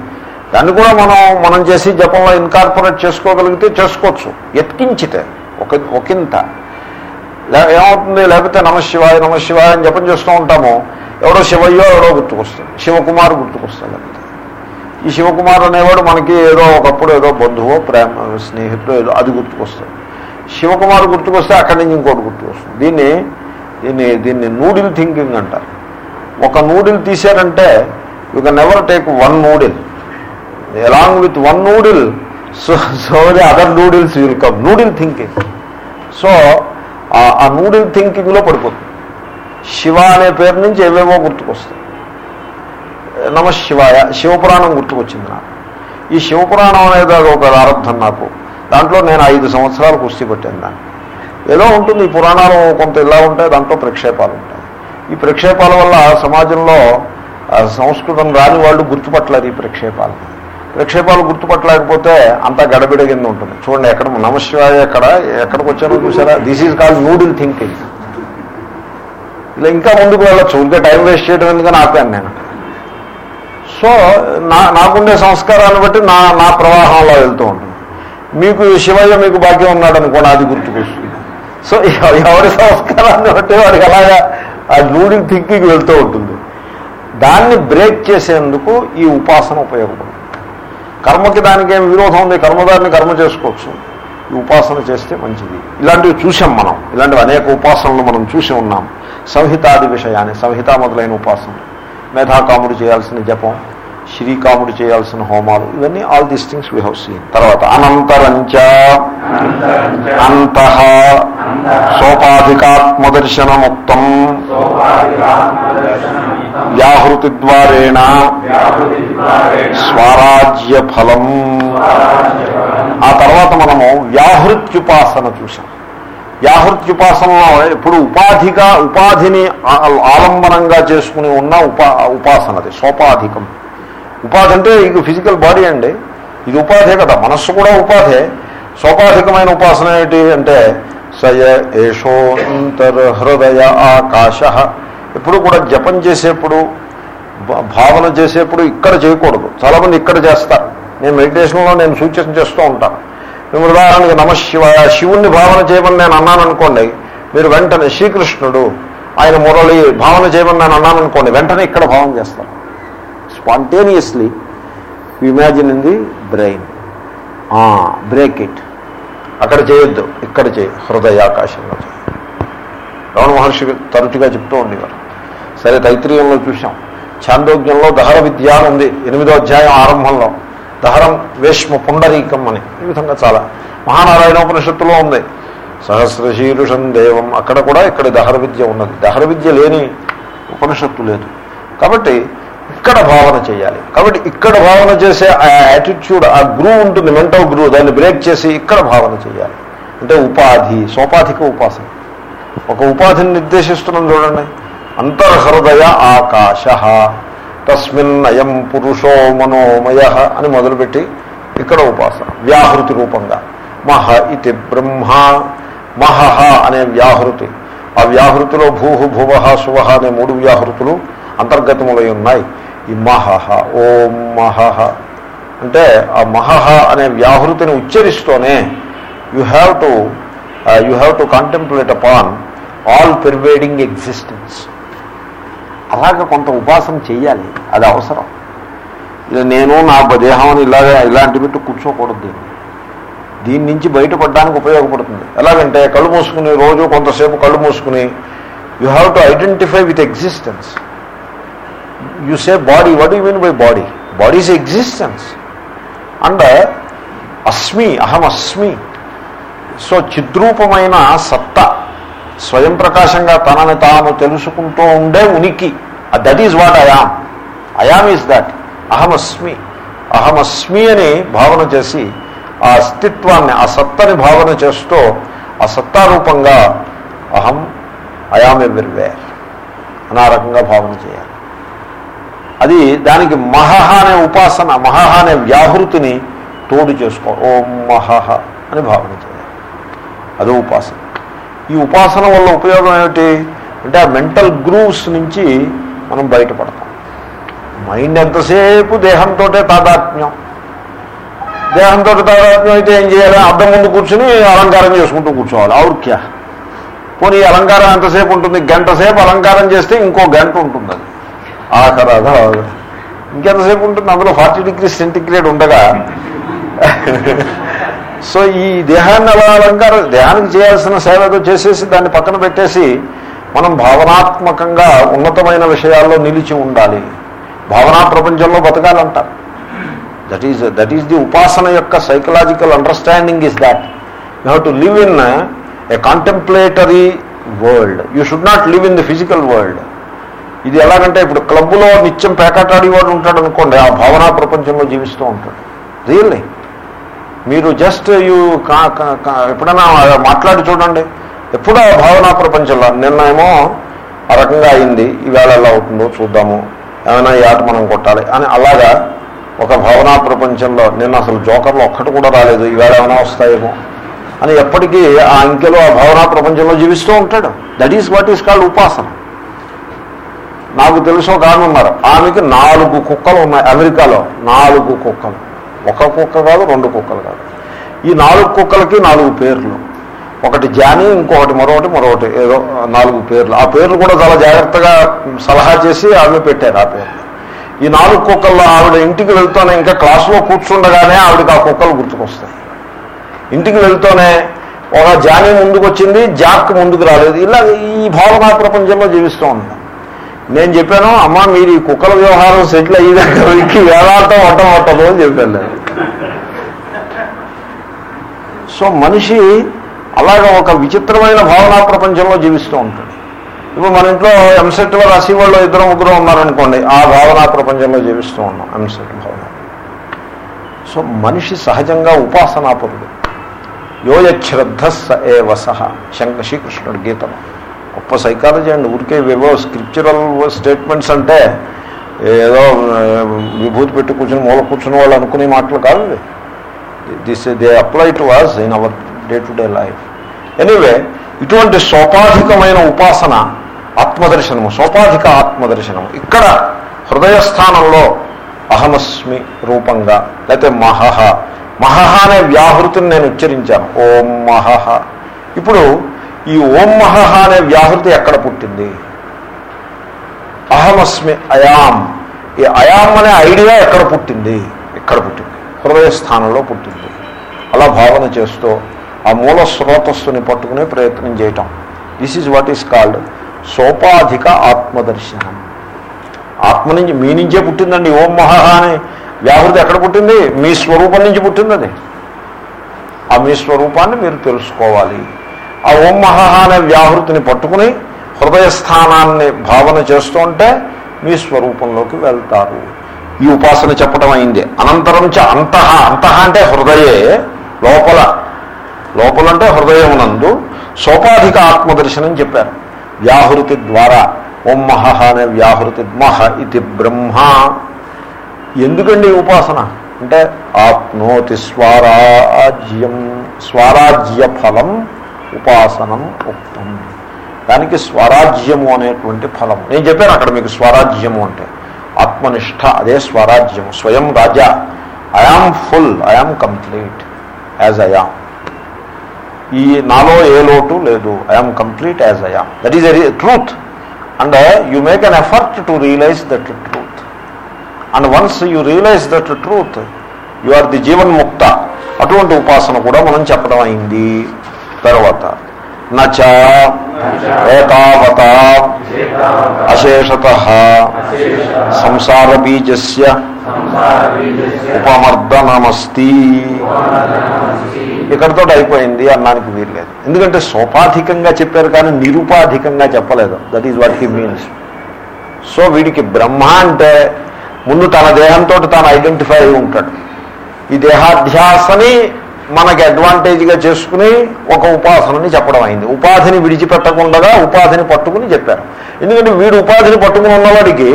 దాన్ని కూడా మనం మనం చేసి జపంలో ఇన్కార్పొరేట్ చేసుకోగలిగితే చేసుకోవచ్చు. ఎత్కించితే ఒక ఒకంత. లే- ఏమవుతుంది? లేకపోతే నమశివాయ నమశివాయ అని జపం చేస్తూ ఉంటాము. ఎవడో శివయ్యో ఎవడో గుర్తుకొస్తాడు. శివకుమార్ గుర్తుకొస్తాడు ఈ శివకుమార్ అనేవాడు మనకి ఏదో ఒకప్పుడు ఏదో బంధువో ప్రేమ స్నేహితుడు ఏదో అది గుర్తుకొస్తాడు. శివకుమార్ గుర్తుకొస్తే అక్కడి నుంచి ఇంకోటి గుర్తుకొస్తుంది. దీన్ని దీన్ని దీన్ని నూడిల్ థింకింగ్ అంటారు. ఒక noodle తీశారంటే you can never take one noodle. Along with one noodle so so the other noodles will come. Noodle thinking. So ఆ నూడిల్ థింకింగ్లో పడిపోతుంది. శివ అనే పేరు నుంచి ఏవేవో గుర్తుకొస్తాయి. నమ శివాయ శివపురాణం గుర్తుకొచ్చింది నాకు ఈ శివపురాణం అనేది అది ఒక ఆరబ్ధం నాకు. దాంట్లో నేను ఐదు సంవత్సరాలు కుస్తీ పట్టాను దాన్ని. ఏదో ఉంటుంది ఈ పురాణాలు కొంత ఇలా ఉంటాయి దాంట్లో ప్రక్షేపాలు ఉంటాయి. ఈ ప్రక్షేపాల వల్ల సమాజంలో ఆ, సంస్కృతం రాని వాళ్ళు గుర్తుపట్టలేరు ఈ ప్రక్షేపాలు. ప్రక్షేపాలు గుర్తుపట్టలేకపోతే అంతా గడబిడ కింద ఉంటుంది. చూడండి ఎక్కడ నమశివాయ ఎక్కడ ఎక్కడికి వచ్చారో చూసారా? This is called noodle thinking ఇలా ఇంకా ముందుకు వెళ్ళచ్చు. ఇంకా టైం వేస్ట్ చేయడం ఎందుకని ఆపాను నేను. సో నా నాకుండే సంస్కారాన్ని బట్టి నా నా ప్రవాహంలో వెళ్తూ ఉంటుంది. మీకు శివయ్య మీకు భాగ్యం ఉన్నాడు అనుకోండి అది గుర్తుకొస్తుంది సో ఎవరి సంస్కారాన్ని బట్టి వాడికి అలాగా ఆ నూడిల్ థింకింగ్ వెళ్తూ ఉంటుంది. దాన్ని బ్రేక్ చేసేందుకు ఈ ఉపాసన ఉపయోగపడుతుంది. కర్మకి దానికి ఏం విరోధం ఉంది కర్మదారిని కర్మ చేసుకోవచ్చు. ఈ ఉపాసన చేస్తే మంచిది. ఇలాంటివి చూసాం మనం. ఇలాంటివి అనేక ఉపాసనలు మనం చూసి ఉన్నాం. సంహితాది విషయాన్ని సంహిత మొదలైన ఉపాసన మేధాకాముడు చేయాల్సిన జపం శ్రీకాముడు చేయాల్సిన హోమాలు ఇవన్నీ all these things we have seen తర్వాత అనంతరంచ అంత సోపాధికాత్మదర్శనముక్తం వ్యాహృతి ద్వారేణ స్వరాజ్య ఫలం ఆ తర్వాత మనము వ్యాహృత్యుపాసన చూసాం వ్యాహృత్యుపాసనలో ఇప్పుడు ఉపాధిగా ఉపాధిని ఆలంబనంగా చేసుకుని ఉన్న ఉపా ఉపాసనది సోపాధికం. ఉపాధి అంటే ఇది ఫిజికల్ బాడీ అండి. ఇది ఉపాధే కదా మనస్సు కూడా ఉపాధే. సోపాధికమైన ఉపాసన ఏంటి అంటే సయ ఏషోంతర్ హృదయ ఆకాశ. ఎప్పుడు కూడా జపం చేసేప్పుడు భా- భావన చేసేప్పుడు ఇక్కడ చేయకూడదు. చాలామంది ఇక్కడ చేస్తారు. నేను మెడిటేషన్లో నేను సూచన చేస్తూ ఉంటాను మేము ఉదాహరణకి నమశివ శివుణ్ణి భావన చేయమని నేను అన్నాను అనుకోండి మీరు వెంటనే శ్రీకృష్ణుడు ఆయన మురళి భావన చేయమని నేను అన్నాను అనుకోండి వెంటనే ఇక్కడ భావన చేస్తారు. Spontaneously imagine in the brain break it. అక్కడ చేయొద్దు ఇక్కడ చేయి హృదయాకాశంలో చేయి. రమణ మహర్షి తరచుగా చెప్తూ ఉండేవారు. సరే తైత్రీయంలో చూసాం ఛాందోగ్యంలో దహర విద్య అని ఉంది. ఎనిమిదో అధ్యాయం ఆరంభంలో. దహరం వేష్మ పుండరీకం అని. ఈ విధంగా చాలా మహానారాయణోపనిషత్తులో ఉంది. సహస్రశీరుషం దేవం. అక్కడ కూడా ఇక్కడ దహర విద్య ఉన్నది. దహర విద్య లేని ఉపనిషత్తు లేదు. కాబట్టి ఇక్కడ భావన చేయాలి. కాబట్టి ఇక్కడ భావన చేసే ఆ యాటిట్యూడ్ ఆ గ్రూ ఉంటుంది మెంటల్ గ్రూ దాన్ని బ్రేక్ చేసి ఇక్కడ భావన చేయాలి. అంటే ఉపాధి సోపాధిక ఉపాసన. ఒక ఉపాధిని నిర్దేశిస్తున్నాం చూడండి. అంతర్హృదయ ఆకాశ తస్మిన్ అయం పురుషో మనోమయ అని మొదలుపెట్టి ఇక్కడ ఉపాసన వ్యాహృతి రూపంగా. మహ ఇది బ్రహ్మ మహహ అనే వ్యాహృతి. ఆ వ్యాహృతిలో భూహు భువహ శువహ అనే మూడు వ్యాహృతులు అంతర్గతములై ఉన్నాయి. ఈ మహహ ఓం మహహ. అంటే ఆ మహహ అనే వ్యాహృతిని ఉచ్చరిస్తూనే you have to you have to contemplate upon all pervading existence అలాగ కొంత ఉపాసన చేయాలి అది అవసరం. ఇది నేను నా దేహం అని ఇలాగే ఇలాంటి పెట్టి కూర్చోకూడదు దీన్ని. దీని నుంచి బయటపడడానికి ఉపయోగపడుతుంది. ఎలాగంటే కళ్ళు మూసుకుని రోజు కొంతసేపు కళ్ళు మూసుకుని you have to identify with existence you say body what you mean by body body's existence and అస్మి అహం అస్మి సో చిద్రూపమైన సత్త స్వయం ప్రకాశంగా తనని తాను తెలుసుకుంటూ ఉండే ఉనికి that is what I am I am is that అహమస్మి అహమస్మి అని భావన చేసి ఆ అస్తిత్వాన్ని ఆ సత్తని భావన చేస్తూ ఆ సత్తారూపంగా అహం అయామ్ ఎవ్రీవేర్ అని ఆ రకంగా భావన చేయాలి. అది దానికి మహహ అనే ఉపాసన మహహ అనే వ్యాహృతిని తోడు చేసుకో ఓం మహహ అని భావన చేయాలి అదో ఉపాసన. ఈ ఉపాసన వల్ల ఉపయోగం ఏమిటి? అంటే ఆ మెంటల్ గ్రూవ్స్ నుంచి మనం బయటపడతాం. మైండ్ ఎంతసేపు దేహంతో తాదాత్మ్యం. దేహంతో తాదాత్మ్యం అయితే ఏం చేయాలి? అద్దం ముందు కూర్చుని అలంకారం చేసుకుంటూ కూర్చోవాలి. ఔర్క్య పోనీ అలంకారం ఎంతసేపు ఉంటుంది? గంట సేపు అలంకారం చేస్తే ఇంకో గంట ఉంటుంది అది ఆఖరాగా ఇంకెంతసేపు ఉంటుంది? అందులో ఫార్టీ డిగ్రీ సెంటిగ్రేడ్ ఉండగా. సో ఈ దేహాన్ని అలా అలంకారం దేహానికి చేయాల్సిన సేవ చేసేసి దాన్ని పక్కన పెట్టేసి మనం భావనాత్మకంగా ఉన్నతమైన విషయాల్లో నిలిచి ఉండాలి. భావనా ప్రపంచంలో బతకాలంటారు that is that is the ఉపాసన యొక్క psychological understanding is that you have to live in a contemplatory world you should not live in the physical world ఇది ఎలాగంటే ఇప్పుడు క్లబ్లో నిత్యం పేకాటాడేవాడు ఉంటాడు అనుకోండి ఆ భావనా ప్రపంచంలో జీవిస్తూ ఉంటాడు. రియల్లీ. మీరు జస్ట్ యూ ఎప్పుడైనా మాట్లాడి చూడండి. ఎప్పుడు ఆ భావనా ప్రపంచంలో నిన్న ఏమో ఆ రకంగా అయింది ఈవేళ ఎలా అవుతుందో చూద్దాము. ఏమైనా ఈ ఆట మనం కొట్టాలి అని అలాగా ఒక భావనా ప్రపంచంలో నిన్న అసలు జోకర్లో ఒక్కటి కూడా రాలేదు ఈవేళ ఏమైనా వస్తాయేమో అని ఎప్పటికీ ఆ అంకెలో ఆ భావనా ప్రపంచంలో జీవిస్తూ ఉంటాడు. That is what is called ఉపాసన. నాకు తెలిసిన ఒక ఆమె ఉన్నారు. ఆమెకి నాలుగు కుక్కలు ఉన్నాయి అమెరికాలో. నాలుగు కుక్కలు. ఒక కుక్క కాదు రెండు కుక్కలు కాదు. ఈ నాలుగు కుక్కలకి నాలుగు పేర్లు. ఒకటి జానీ ఇంకొకటి మరొకటి మరొకటి ఏదో నాలుగు పేర్లు. ఆ పేర్లు కూడా చాలా జాగ్రత్తగా సలహా చేసి ఆమె పెట్టారు ఆ పేర్లు. ఈ నాలుగు కుక్కల్లో ఆవిడ ఇంటికి వెళ్తూనే ఇంకా క్లాసులో కూర్చుండగానే ఆవిడకి ఆ కుక్కలు గుర్తుకొస్తాయి. ఇంటికి వెళ్తూనే ఒక జానీ ముందుకు వచ్చింది జాక్ ముందుకు రాలేదు. ఇలా ఈ భావనా ప్రపంచంలో జీవిస్తూ ఉంది నేను చెప్పాను అమ్మ మీరు ఈ కుక్కల వ్యవహారం సెటిల్ అయ్యేదాకా వీరికి వేలాడటం వటం వట్టదు అని చెప్పాను. నేను సో మనిషి అలాగ ఒక విచిత్రమైన భావనా ప్రపంచంలో జీవిస్తూ ఉంటాడు. ఇప్పుడు మన ఇంట్లో ఎంసెట్లో రాసి వాళ్ళు ఇద్దరు ముగ్గురు ఉన్నారనుకోండి ఆ భావనా ప్రపంచంలో జీవిస్తూ ఉన్నాం ఎంసెట్ భావన. సో మనిషి సహజంగా ఉపాసనాపరుడు. యోయశ్రద్ధ స ఏ వసహ శంక శ్రీకృష్ణుడు గీతలో. గొప్ప సైకాలజీ అండి. ఊరికే వివో స్క్రిప్చురల్ స్టేట్మెంట్స్ అంటే ఏదో విభూతి పెట్టి కూర్చుని మూల కూర్చుని వాళ్ళు అనుకునే మాటలు కాదు this they apply to was in our day to day life anyway ఇటువంటి సోపాధికమైన ఉపాసన ఆత్మదర్శనము సోపాధిక ఆత్మదర్శనము ఇక్కడ హృదయస్థానంలో అహమస్మి రూపంగా లేకపోతే మహహ. మహహ అనే వ్యాహృతిని నేను ఉచ్చరించాను. ఓం మహహ. ఇప్పుడు ఈ ఓం మహహ అనే వ్యాహృతి ఎక్కడ పుట్టింది? అహమస్మి అయాం ఈ అయాం అనే ఐడియా ఎక్కడ పుట్టింది? ఎక్కడ పుట్టింది. హృదయ స్థానంలో పుట్టింది. అలా భావన చేస్తూ ఆ మూల స్రోతస్సుని పట్టుకునే ప్రయత్నం చేయటం. This is what is called సోపాధిక ఆత్మదర్శనం. ఆత్మ నుంచి మీ నుంచే పుట్టిందండి ఓం మహా అని వ్యాహృతి ఎక్కడ పుట్టింది? మీ స్వరూపం నుంచి పుట్టిందండి ఆ మీ స్వరూపాన్ని మీరు తెలుసుకోవాలి. ఆ ఓం మహా అనే వ్యాహృతిని పట్టుకుని హృదయస్థానాన్ని భావన చేస్తూ ఉంటే మీ స్వరూపంలోకి వెళ్తారు. ఈ ఉపాసన చెప్పడం అయింది. అనంతరం చ అంతః అంతః అంటే హృదయే లోపల. లోపలంటే హృదయమునందు సోపాధిక ఆత్మదర్శనం చెప్పారు. వ్యాహృతి ద్వారా ఓం మహ అనే వ్యాహృతి మహ ఇది బ్రహ్మ. ఎందుకండి ఉపాసన? అంటే ఆప్నోతి స్వరాజ్యం స్వరాజ్య ఫలం ఉపాసనం ఉక్తం. దానికి స్వరాజ్యము అనేటువంటి ఫలం నేను చెప్పాను అక్కడ మీకు స్వరాజ్యము అంటే. ఆత్మనిష్ట అదే స్వరాజ్యము. స్వయం రాజా. I am full I am complete as I am ఈ నాలో ఏ లోటు లేదు. I am complete as I am that is a truth and you make an effort to realize that truth and once you realize that truth you are the Jeevan ముక్త అటువంటి ఉపాసన కూడా మనం చెప్పడం అయింది. తర్వాత నచ ఏతావత అశేషత సంసార బీజస్య ఉపమర్దనమస్తి. ఇక్కడతో అయిపోయింది అన్నానికి వీల్లేదు ఎందుకంటే సోపాధికంగా చెప్పారు కానీ నిరుపాధికంగా చెప్పలేదు. That is what he means so వీడికి బ్రహ్మ అంటే ముందు తన దేహంతో తాను ఐడెంటిఫై అయి ఉంటాడు. ఈ దేహాధ్యాసని మనకి అడ్వాంటేజ్గా చేసుకుని ఒక ఉపాసనని చెప్పడం అయింది. ఉపాధిని విడిచిపెట్టకుండా ఉపాధిని పట్టుకుని చెప్పారు. ఎందుకంటే వీడు ఉపాధిని పట్టుకుని ఉన్నవాడికి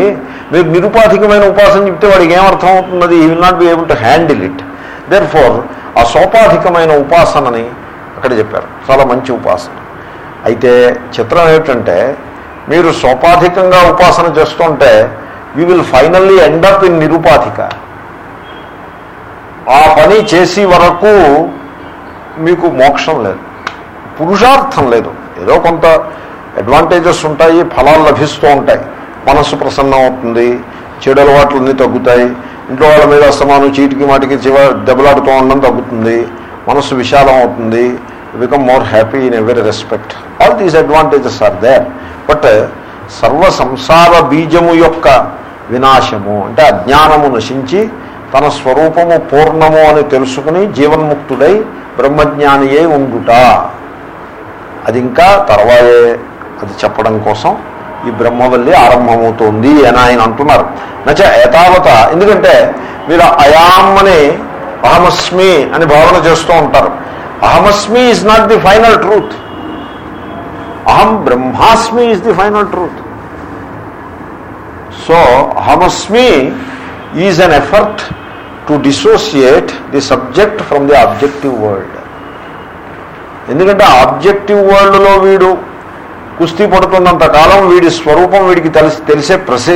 మీరు నిరుపాధికమైన ఉపాసన చెప్తే వాడికి ఏమర్థం అవుతున్నది? He will not be able to handle it therefore ఆ సోపాధికమైన ఉపాసనని అక్కడ చెప్పారు. చాలా మంచి ఉపాసన. అయితే చిత్రం ఏమిటంటే మీరు సోపాధికంగా ఉపాసన చేస్తుంటే you will finally end up in నిరుపాధిక. ఆ పని చేసే వరకు మీకు మోక్షం లేదు. పురుషార్థం లేదు. ఏదో కొంత అడ్వాంటేజెస్ ఉంటాయి ఫలాలు లభిస్తూ ఉంటాయి. మనస్సు ప్రసన్నం అవుతుంది చెడు అలవాట్లన్నీ తగ్గుతాయి. ఇంట్లో వాళ్ళ మీద అస్తమానం చీటికి మాటికి చివ దెబ్బలాడుతూ ఉండడం తగ్గుతుంది. మనస్సు విశాలం అవుతుంది. Become more happy in every respect all these advantages are there but సర్వ సంసార బీజము యొక్క వినాశము అంటే అజ్ఞానము నశించి తన స్వరూపము పూర్ణము అని తెలుసుకుని జీవన్ముక్తుడై బ్రహ్మజ్ఞాని అయి ఉండుట. అది ఇంకా తర్వాయే అది చెప్పడం కోసం ఈ బ్రహ్మవల్లి ఆరంభమవుతోంది అని ఆయన అంటున్నారు. నచ ఏతావత ఎందుకంటే మీరు అయాం అని అహమస్మి అని భావన చేస్తూ ఉంటారు. అహమస్మి is not the final truth అహం బ్రహ్మాస్మి is the final truth so అహమస్మి is an effort to dissociate the subject from the objective world ఎందుకంటే ఆబ్జెక్టివ్ వరల్డ్లో వీడు కుస్తీ పడుతున్నంత కాలం వీడి స్వరూపం వీడికి తెలిసి తెలిసే ప్రసే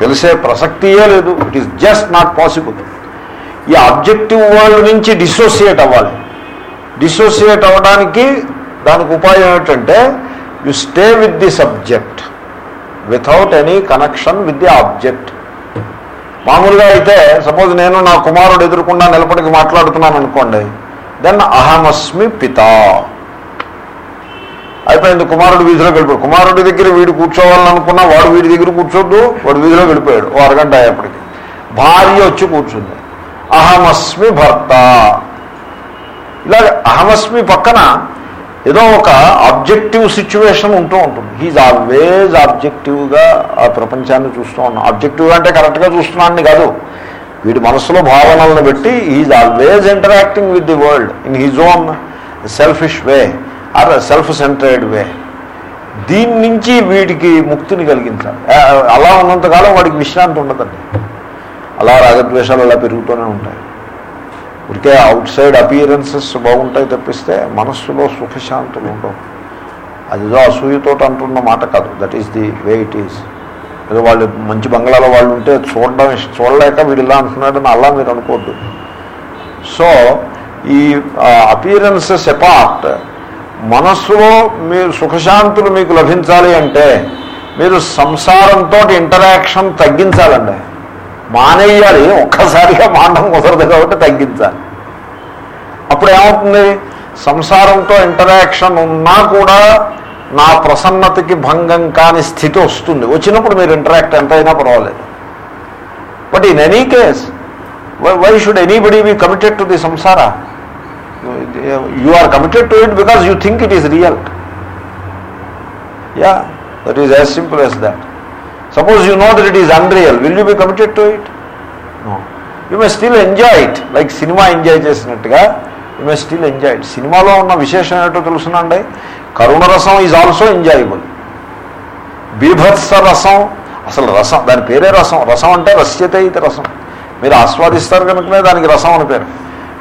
తెలిసే ప్రసక్తియే లేదు. It is just not possible ఈ ఆబ్జెక్టివ్ వరల్డ్ నుంచి డిసోసియేట్ అవ్వాలి. డిసోసియేట్ అవ్వడానికి దానికి ఉపాయం ఏమిటంటే you stay with the subject without any connection with the object మామూలుగా అయితే సపోజ్ నేను నా కుమారుడు ఎదురుకుండా నిలబడికి మాట్లాడుతున్నాను అనుకోండి దెన్ అహమస్మి పిత. అయిపోయింది కుమారుడు వీధిలో వెళ్ళిపోయాడు కుమారుడి దగ్గర వీడు కూర్చోవాలని అనుకున్నా వాడు వీడి దగ్గర కూర్చోద్దు వాడు వీధిలో వెళ్ళిపోయాడు ఓ అరగంట అయ్యేప్పటికి. భార్య వచ్చి కూర్చుంది. అహమస్మి భర్త. ఇలాగే అహమస్మి పక్కన ఏదో ఒక ఆబ్జెక్టివ్ సిచ్యువేషన్ ఉంటూ ఉంటుంది. హీజ్ ఆల్వేజ్ ఆబ్జెక్టివ్గా ఆ ప్రపంచాన్ని చూస్తూ ఉన్నాం ఆబ్జెక్టివ్గా అంటే కరెక్ట్గా చూస్తున్నాను కాదు. వీడి మనసులో భావనలను బట్టి is always interacting with the world in his own selfish way or self centered way దీని నుంచి వీడికి ముక్తిని కలిగించాలి. అలా ఉన్నంతకాలం వాడికి విశ్రాంతి ఉండదండి. అలా రాగద్వేషాలు అలా పెరుగుతూనే ఉంటాయి. ఉడికే అవుట్ సైడ్ అపియరెన్సెస్ బాగుంటాయి తప్పిస్తే మనస్సులో సుఖశాంతులు ఉండవు. అదిదో అసూయతో అంటున్న మాట కాదు. That is the way it is ఏదో వాళ్ళు మంచి బంగ్లాలో వాళ్ళు ఉంటే చూడడం చూడలేక వీడు ఇలా అంటున్నాడని అలా మీరు అనుకోద్దు. సో ఈ అపియరెన్సెస్ అపార్ట్ మనస్సులో మీరు సుఖశాంతులు మీకు లభించాలి అంటే మీరు సంసారంతో ఇంటరాక్షన్ తగ్గించాలండి. మానేయాలి. ఒక్కసారిగా మానడం కుదరదు కాబట్టి తగ్గించాలి. అప్పుడు ఏమవుతుంది సంసారంతో ఇంటరాక్షన్ ఉన్నా కూడా నా ప్రసన్నతకి భంగం కాని స్థితి వస్తుంది. వచ్చినప్పుడు మీరు ఇంటరాక్ట్ ఎంత అయినా పర్వాలేదు but in any case why should anybody be committed to the samsara you are committed to it because you think it is real yeah that is as simple as that suppose you know that it is unreal will you be committed to it no you may still enjoy it like cinema enjoy చేసినట్టుగా. May still enjoy సినిమాలో ఉన్న విశేషం ఏంటో తెలుసునండి? కరుణరసం is also enjoyable బీభత్స రసం అసలు రసం దాని పేరే రసం. రసం అంటే రస్యతే ఇది రసం. మీరు ఆస్వాదిస్తారు కనుకనే దానికి రసం అని పేరు.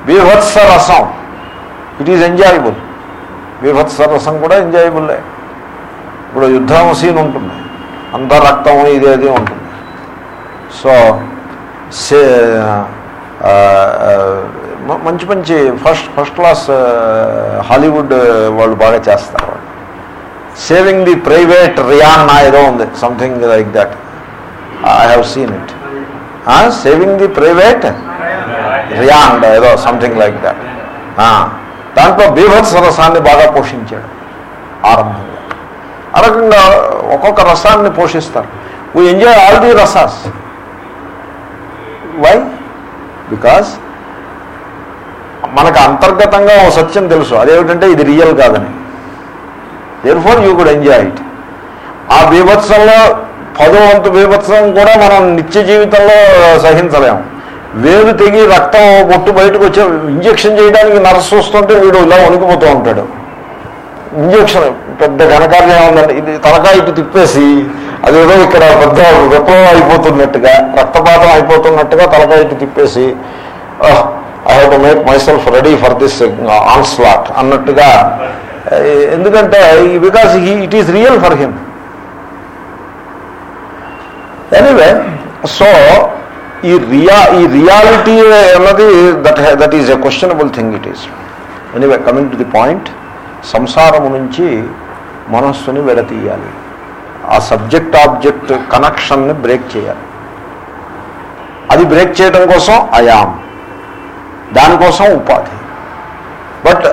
బీభత్స రసం ఇట్ ఈజ్ ఎంజాయబుల్ బీభత్స రసం కూడా ఎంజాయబుల్లే ఇప్పుడు యుద్ధం సీన్ ఉంటుంది. అంత రక్తం ఇదేది ఉంటుంది. సో సే మంచి మంచి ఫస్ట్ ఫస్ట్ క్లాస్ హాలీవుడ్ వాళ్ళు బాగా చేస్తారు. సేవింగ్ ది ప్రైవేట్ రియాన్ ఏదో ఉంది. Something like that I have seen it saving the private Ryan ఏదో సంథింగ్ లైక్ దట్ దాంట్లో బీభత్స రసాన్ని బాగా పోషించాడు. ఆరంభంగా ఆ రకంగా ఒక్కొక్క రసాన్ని పోషిస్తారు. We enjoy all the rasas why because మనకు అంతర్గతంగా ఓ సత్యం తెలుసు. అదేమిటంటే ఇది రియల్ కాదని. Therefore you could enjoy it ఆ బీభత్సంలో పదో వంతు బీభత్సం కూడా మనం నిత్య జీవితంలో సహించలేము వేలు తెగి రక్తం బొట్టు బయటకు వచ్చే ఇంజెక్షన్ చేయడానికి నర్సు వస్తుంటే వీడు ఇలా వణుకుపోతూ ఉంటాడు. ఇంజక్షన్ పెద్ద ఘనకార్యం ఉందండి ఇది తలకాయ ఇటు తిప్పేసి అదేదో ఇక్కడ పెద్ద విప్లవం అయిపోతున్నట్టుగా రక్తపాతం అయిపోతున్నట్టుగా తలకాయ ఇటు తిప్పేసి I have to make my self ready for this onslaught అన్నట్టుగా ఎందుకంటే because he it is real for him anyway so ఈ రియా ఈ రియాలిటీ అన్నది that that is a questionable thing it is anyway coming to the point సంసారము నుంచి మనస్సుని విడతీయాలి. ఆ సబ్జెక్ట్ ఆబ్జెక్ట్ కనెక్షన్ని బ్రేక్ చేయాలి. అది బ్రేక్ చేయడం కోసం అయాం దానికోసం ఉపాధి. But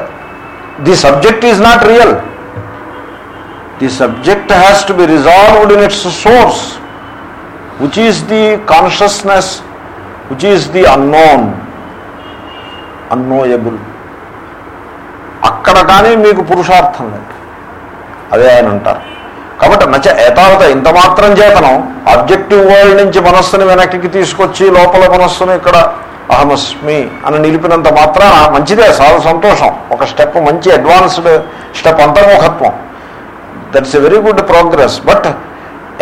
the subject is not real the subject has to be resolved in its source which is the consciousness which is the unknown unknowable అక్కడ కానీ మీకు పురుషార్థం లేదు. అదే ఆయన అంటారు. కాబట్టి నచ్చ ఏతావత ఇంత మాత్రం చేతనం ఆబ్జెక్టివ్ వరల్డ్ నుంచి మనస్సును వెనక్కి తీసుకొచ్చి లోపల మనస్సుని ఇక్కడ అహమస్మి అని నిలిపినంత మాత్రాన మంచిదే చాలా సంతోషం. ఒక స్టెప్ మంచి advanced step అంతర్ముఖత్వం. That's a very good progress but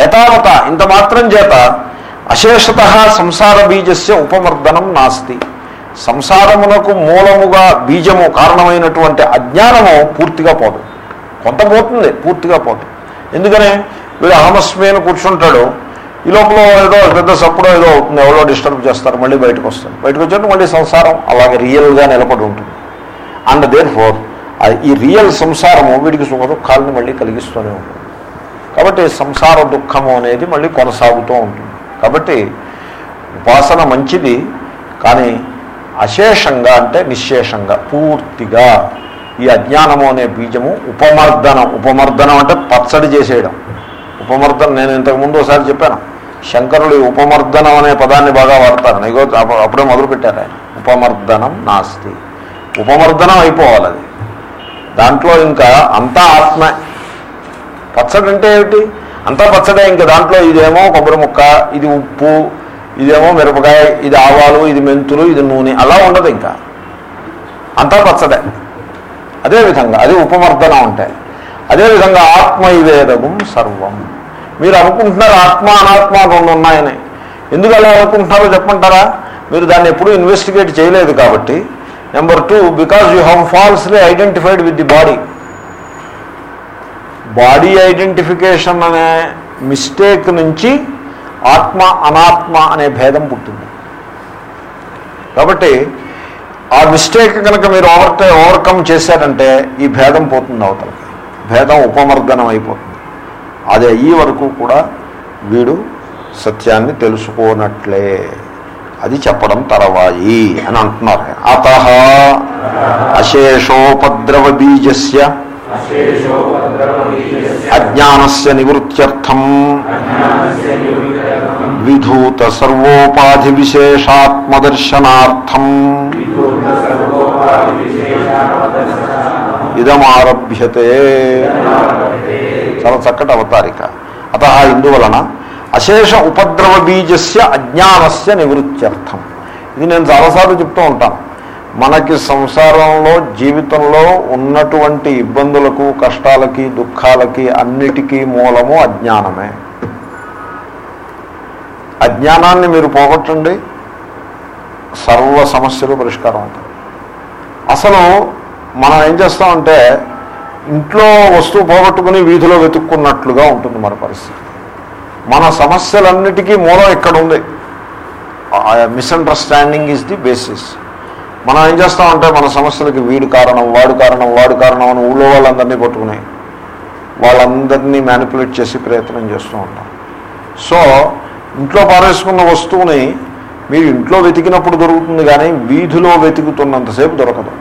యథావత ఇంత మాత్రం చేత అశేషత సంసార బీజస్య ఉపమర్దనం నాస్తి. సంసారమునకు మూలముగా బీజము కారణమైనటువంటి అజ్ఞానము పూర్తిగా పోదు. కొంత పోతుంది పూర్తిగా పోదు. ఎందుకనే? వీడు అహమస్మి అని కూర్చుంటాడు. ఈ లోపల ఏదో పెద్ద సప్పుడు ఏదో అవుతుంది ఎవరో డిస్టర్బ్ చేస్తారు మళ్ళీ బయటకు వస్తారు. బయటకు వచ్చాక మళ్ళీ సంసారం అలాగే రియల్గా నిలబడి ఉంటుంది. అండ్ దేర్ ఫోర్ ఈ రియల్ సంసారము వీడికి సుఖ దుఃఖాలను మళ్ళీ కలిగిస్తూనే ఉంటుంది. కాబట్టి సంసార దుఃఖము అనేది మళ్ళీ కొనసాగుతూ ఉంటుంది. కాబట్టి ఉపాసన మంచిది కానీ అశేషంగా అంటే నిశేషంగా పూర్తిగా ఈ అజ్ఞానము అనే బీజము ఉపమర్దనం ఉపమర్దనం అంటే పచ్చడి చేసేయడం. ఉపమర్దనం నేను ఇంతకుముందు ఒకసారి చెప్పాను. శంకరుడు ఉపమర్దనం అనే పదాన్ని బాగా వాడతారు. నీకో అప్పుడే మొదలు పెట్టారు ఆయన. ఉపమర్దనం నాస్తి. ఉపమర్దనం అయిపోవాలి అది. దాంట్లో ఇంకా అంతా ఆత్మ. పచ్చడంటే ఏమిటి? అంతా పచ్చడే ఇంకా దాంట్లో ఇదేమో కొబ్బరి ముక్క ఇది ఉప్పు ఇదేమో మిరపకాయ ఇది ఆవాలు ఇది మెంతులు ఇది నూనె అలా ఉండదు ఇంకా. అంతా పచ్చడే. అదేవిధంగా అది ఉపమర్దనం అంటే. అదేవిధంగా ఆత్మ ఇవేదగం సర్వం. మీరు అనుకుంటున్నారు ఆత్మ అనాత్మ రెండు ఉన్నాయని. ఎందుకు అలా అనుకుంటున్నారో చెప్పంటారా మీరు దాన్ని ఎప్పుడూ ఇన్వెస్టిగేట్ చేయలేదు కాబట్టి. Number two because you have falsely identified with the body body identification అనే మిస్టేక్ నుంచి ఆత్మ అనాత్మ అనే భేదం పుట్టింది. కాబట్టి ఆ మిస్టేక్ కనుక మీరు ఓవర్ ఓవర్కమ్ చేశారంటే ఈ భేదం పోతుంది అవతలకి. భేదం ఉపమర్దనం అయిపోతుంది. అది అయ్యే వరకు కూడా వీడు సత్యాన్ని తెలుసుకోనట్లే. అది చెప్పడం తరవాయి అని అంటున్నారు. అత అశేషోపద్రవ బీజస్య అజ్ఞానస్య నివృత్త్యర్థం విధూత సర్వోపాధి విశేషాత్మదర్శనార్థం ఇదమారభ్యతే. చాలా చక్కటి అవతారిక. అత ఇందువలన అశేష ఉపద్రవ బీజస్య అజ్ఞానస్య నివృత్త్యర్థం. ఇది నేను చాలాసార్లు చెప్తూ ఉంటాను. మనకి సంసారంలో జీవితంలో ఉన్నటువంటి ఇబ్బందులకు కష్టాలకి దుఃఖాలకి అన్నిటికీ మూలము అజ్ఞానమే. అజ్ఞానాన్ని మీరు పోగొట్టండి. సర్వ సమస్యలు పరిష్కారం అవుతాయి అసలు మనం ఏం చేస్తామంటే ఇంట్లో వస్తువు పోగొట్టుకుని వీధిలో వెతుక్కున్నట్లుగా ఉంటుంది మన పరిస్థితి. మన సమస్యలన్నిటికీ మూలం ఇక్కడ ఉంది మిస్అండర్స్టాండింగ్ ఈజ్ ది బేసిస్ మనం ఏం చేస్తామంటే మన సమస్యలకి వీడు కారణం వాడు కారణం వాడు కారణం అని ఊళ్ళో వాళ్ళందరినీ పట్టుకుని వాళ్ళందరినీ మ్యానిపులేట్ చేసి ప్రయత్నం చేస్తూ ఉంటాం. సో ఇంట్లో పారేసుకున్న వస్తువుని మీరు ఇంట్లో వెతికినప్పుడు దొరుకుతుంది కానీ వీధిలో వెతుకుతున్నంతసేపు దొరకదు.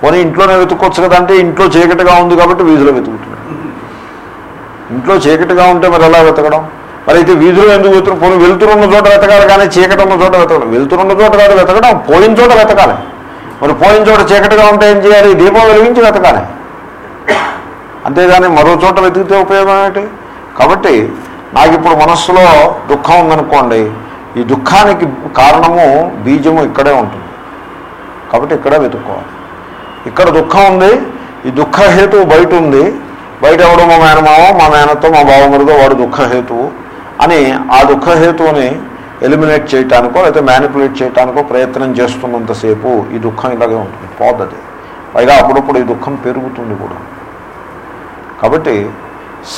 పోనీ ఇంట్లోనే వెతుక్కోవచ్చు కదా అంటే ఇంట్లో చీకటిగా ఉంది కాబట్టి వీధిలో వెతుకుతుంది ఇంట్లో చీకటిగా ఉంటే మరి ఎలా వెతకడం? మరి అయితే వీధిలో ఎందుకు వెతుకు? పోనీ వెళ్తున్న చోట వెతకాలి కానీ చీకటి ఉన్న చోట వెతకడం. వెళ్తున్న చోట కాదు వెతకడం పోయిన చోట వెతకాలి. మరి పోయిన చోట చీకటిగా ఉంటే ఏం చేయాలి? దీపం వెలిగించి వెతకాలి. అంతేగాని మరో చోట వెతికితే ఉపయోగం ఏంటి? కాబట్టి నాకు ఇప్పుడు మనస్సులో దుఃఖం ఉందనుకోండి ఈ దుఃఖానికి కారణము బీజము ఇక్కడే ఉంటుంది. కాబట్టి ఇక్కడే వెతుక్కోవాలి. ఇక్కడ దుఃఖం ఉంది ఈ దుఃఖహేతువు బయట ఉంది. బయట ఎవడో మా మేనమావ మా మేనతో మా బావమరుగో వాడు దుఃఖహేతువు అని ఆ దుఃఖహేతువుని ఎలిమినేట్ చేయటానికో లేకపోతే మ్యానిపులేట్ చేయటానికో ప్రయత్నం చేస్తున్నంతసేపు ఈ దుఃఖం ఇలాగే ఉంటుంది. పోతుంది పైగా అప్పుడప్పుడు ఈ దుఃఖం పెరుగుతుంది కూడా. కాబట్టి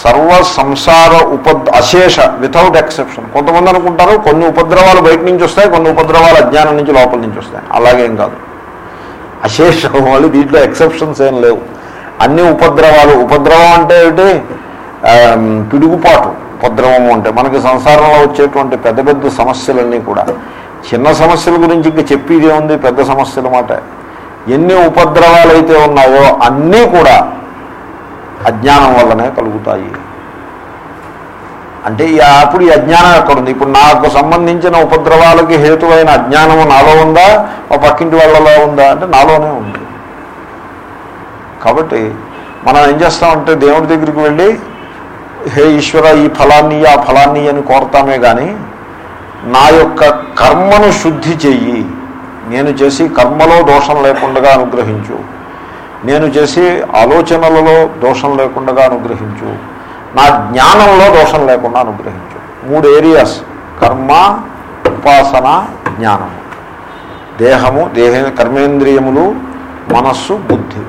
సర్వ సంసార ఉపద్ అశేష వితౌట్ ఎక్సెప్షన్ కొంతమంది అనుకుంటారు కొన్ని ఉపద్రవాలు బయట నుంచి వస్తాయి కొన్ని ఉపద్రవాలు అజ్ఞానం నుంచి లోపల నుంచి వస్తాయి. అలాగేం కాదు. అశేషం వాళ్ళు దీంట్లో ఎక్సెప్షన్స్ ఏం లేవు. అన్ని ఉపద్రవాలు ఉపద్రవం అంటే ఏమిటి? పిడుగుపాటు ఉపద్రవము అంటే మనకి సంసారంలో వచ్చేటువంటి పెద్ద పెద్ద సమస్యలన్నీ కూడా. చిన్న సమస్యల గురించి ఇంకా చెప్పేది ఉంది పెద్ద సమస్యల మాట. ఎన్ని ఉపద్రవాలు అయితే ఉన్నాయో అన్నీ కూడా అజ్ఞానం వల్లనే కలుగుతాయి. అంటే ఈ- అప్పుడు ఈ అజ్ఞానం ఎక్కడుంది ఇప్పుడు నాకు సంబంధించిన ఉపద్రవాలకి హేతువైన అజ్ఞానము నాలో ఉందా? ఓ పక్కింటి వాళ్ళలో ఉందా? అంటే నాలోనే ఉంది. కాబట్టి మనం ఏం చేస్తామంటే దేవుడి దగ్గరికి వెళ్ళి హే ఈశ్వర ఈ ఫలాన్ని ఆ ఫలాన్ని అని కోరతామే కానీ నా యొక్క కర్మను శుద్ధి చెయ్యి. నేను చేసి కర్మలో దోషం లేకుండా అనుగ్రహించు. నేను చేసి ఆలోచనలలో దోషం లేకుండా అనుగ్రహించు. నా జ్ఞానంలో దోషం లేకుండా అనుగ్రహించు. మూడు ఏరియాస్ కర్మ ఉపాసన జ్ఞానము దేహము దేహ కర్మేంద్రియములు మనస్సు బుద్ధి.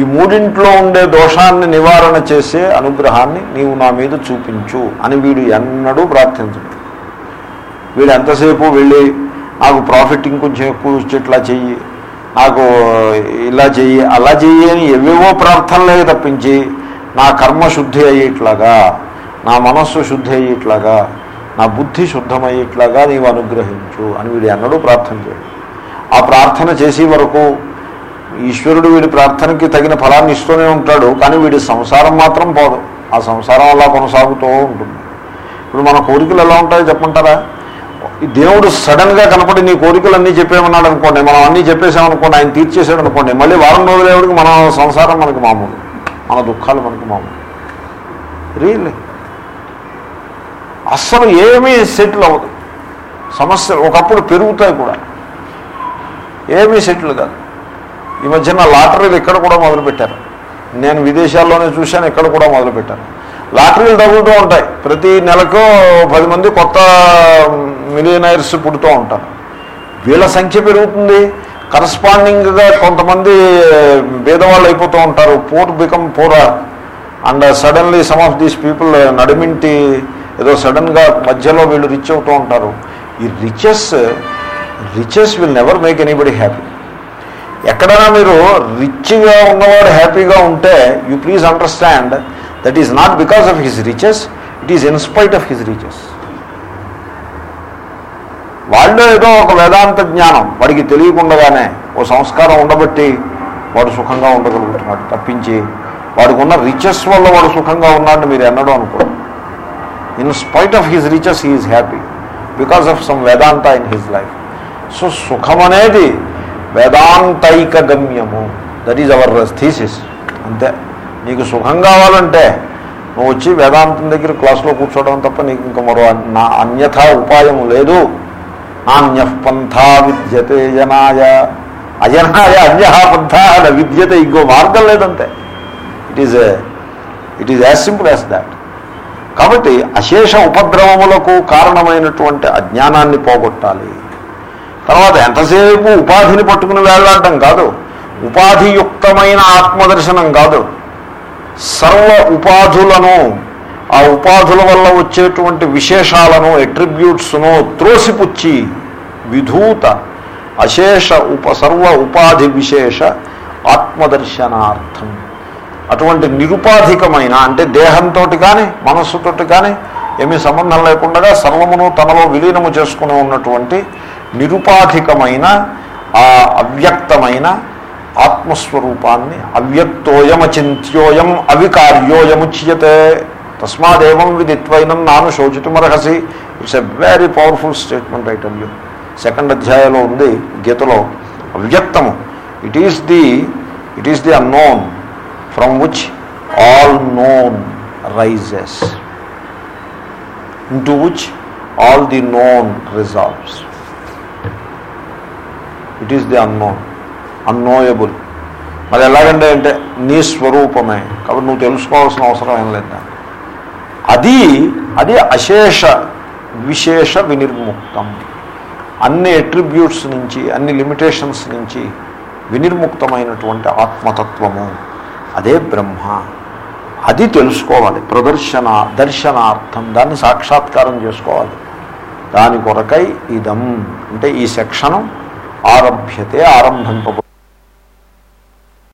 ఈ మూడింట్లో ఉండే దోషాన్ని నివారణ చేసే అనుగ్రహాన్ని నీవు నా మీద చూపించు అని వీడు ఎన్నడూ ప్రార్థించడు. వీడు ఎంతసేపు వెళ్ళి నాకు ప్రాఫిట్ ఇంకొంచెం ఎక్కువ వచ్చేట్లా చెయ్యి నాకు ఇలా చెయ్యి అలా చెయ్యి అని ఎవేవో ప్రార్థనలే తప్పించి నా కర్మ శుద్ధి అయ్యేట్లాగా నా మనస్సు శుద్ధి అయ్యేట్లాగా నా బుద్ధి శుద్ధమయ్యేట్లాగా నీవు అనుగ్రహించు అని వీడు ఎన్నడూ ప్రార్థన చేయడు. ఆ ప్రార్థన చేసే వరకు ఈశ్వరుడు వీడి ప్రార్థనకి తగిన ఫలాన్ని ఇస్తూనే ఉంటాడు కానీ వీడి సంసారం మాత్రం పోదు. ఆ సంసారం అలా కొనసాగుతూ ఉంటుంది. ఇప్పుడు మన కోరికలు ఎలా ఉంటాయో చెప్పమంటారా? ఈ దేవుడు సడన్గా కనపడి నీ కోరికలన్నీ చెప్పేమన్నాడు అనుకోండి మనం అన్నీ చెప్పేసామనుకోండి ఆయన తీర్చేసాడు అనుకోండి మళ్ళీ వారం రోజుల ఎవరికి మన సంసారం మనకి మామూలు. మన దుఃఖాలు మనకు మామూలు. రియల్లీ అస్సలు ఏమీ సెటిల్ అవ్వదు. సమస్య ఒకప్పుడు పెరుగుతాయి కూడా. ఏమీ సెటిల్ కాదు. ఈ మధ్యన లాటరీలు ఇక్కడ కూడా మొదలుపెట్టారు. నేను విదేశాల్లోనే చూశాను ఇక్కడ కూడా మొదలుపెట్టాను లాటరీలు తగులుతూ ఉంటాయి. ప్రతి నెలకు పది మంది కొత్త మిలియనైర్స్ పుడుతూ ఉంటారు. వీళ్ళ సంఖ్య పెరుగుతుంది. కరస్పాండింగ్గా కొంతమంది భేదవాళ్ళు అయిపోతూ ఉంటారు. Poor become poorer and suddenly some of these people Nadiminti ఏదో సడన్గా మధ్యలో వీళ్ళు రిచ్ అవుతూ ఉంటారు. ఈ riches riches will never make anybody happy ఎక్కడైనా మీరు రిచ్గా ఉన్నవాడు హ్యాపీగా ఉంటే you please understand that is not because of his riches it is in spite of his riches వాళ్ళు ఏదో ఒక వేదాంత జ్ఞానం. వాడికి తెలియకుండగానే ఓ సంస్కారం ఉండబట్టి వాడు సుఖంగా ఉండగలుగుతున్నాడు. తప్పించి వాడికి ఉన్న రిచెస్ వల్ల వాడు సుఖంగా ఉన్నాడని మీరు ఎన్నడూ అనుకోరు. In spite of his riches he is happy because of some Vedanta in his life so సుఖం అనేది వేదాంతైక గమ్యము. దట్ ఈజ్ అవర్ థీసిస్ అంతే. నీకు సుఖం కావాలంటే నువ్వు వచ్చి వేదాంతం దగ్గర క్లాస్లో కూర్చోవడం తప్ప నీకు ఇంకా మరో నా అన్యథా ఉపాయం లేదు. ఆన్య పంథా విద్యతే జనాయ. అజనాయ అన్య పంథా విద్యతే. ఇంకో మార్గం లేదంతే it is it is as simple as that కాబట్టి అశేష ఉపద్రవములకు కారణమైనటువంటి అజ్ఞానాన్ని పోగొట్టాలి. తర్వాత ఎంతసేపు ఉపాధిని పట్టుకుని వేలాడటం కాదు. ఉపాధియుక్తమైన ఆత్మదర్శనం కాదు. సర్వ ఉపాధులను ఆ ఉపాధుల వల్ల వచ్చేటువంటి విశేషాలను ఎట్రిబ్యూట్స్ను త్రోసిపుచ్చి విధూత అశేష ఉప సర్వ ఉపాధి విశేష ఆత్మదర్శనార్థం. అటువంటి నిరుపాధికమైన అంటే దేహంతో కానీ మనస్సుతోటి కానీ ఏమీ సంబంధం లేకుండా సర్వమును తనలో విలీనము చేసుకుని ఉన్నటువంటి నిరుపాధికమైన ఆ అవ్యక్తమైన ఆత్మస్వరూపాన్ని అవ్యక్తోయమచింత్యోయం అవికార్యోయముచ్యతే. తస్మాదేవం విదిత్వైనం నాను శోచితుమర్హసి. It's a very powerful statement I tell you. Second అధ్యాయంలో ఉంది గీతలో అవ్యక్తము. It is the it is the unknown from which all known rises into which all the known resolves it is the unknown unknowable మరి ఎలాగంటే అంటే నీ స్వరూపమే. కాబట్టి నువ్వు తెలుసుకోవాల్సిన అవసరం ఏం లేదా అది అది అశేష విశేష వినిర్ముక్తం. అన్ని అట్రిబ్యూట్స్ నుంచి అన్ని లిమిటేషన్స్ నుంచి వినిర్ముక్తమైనటువంటి ఆత్మతత్వము. అదే బ్రహ్మ. అది తెలుసుకోవాలి. ప్రదర్శన దర్శనార్థం. దాన్ని సాక్షాత్కారం చేసుకోవాలి. దాని కొరకై ఇదం. అంటే ఈ సెక్షను ఆరభ్యతే ఆరంభింపబడు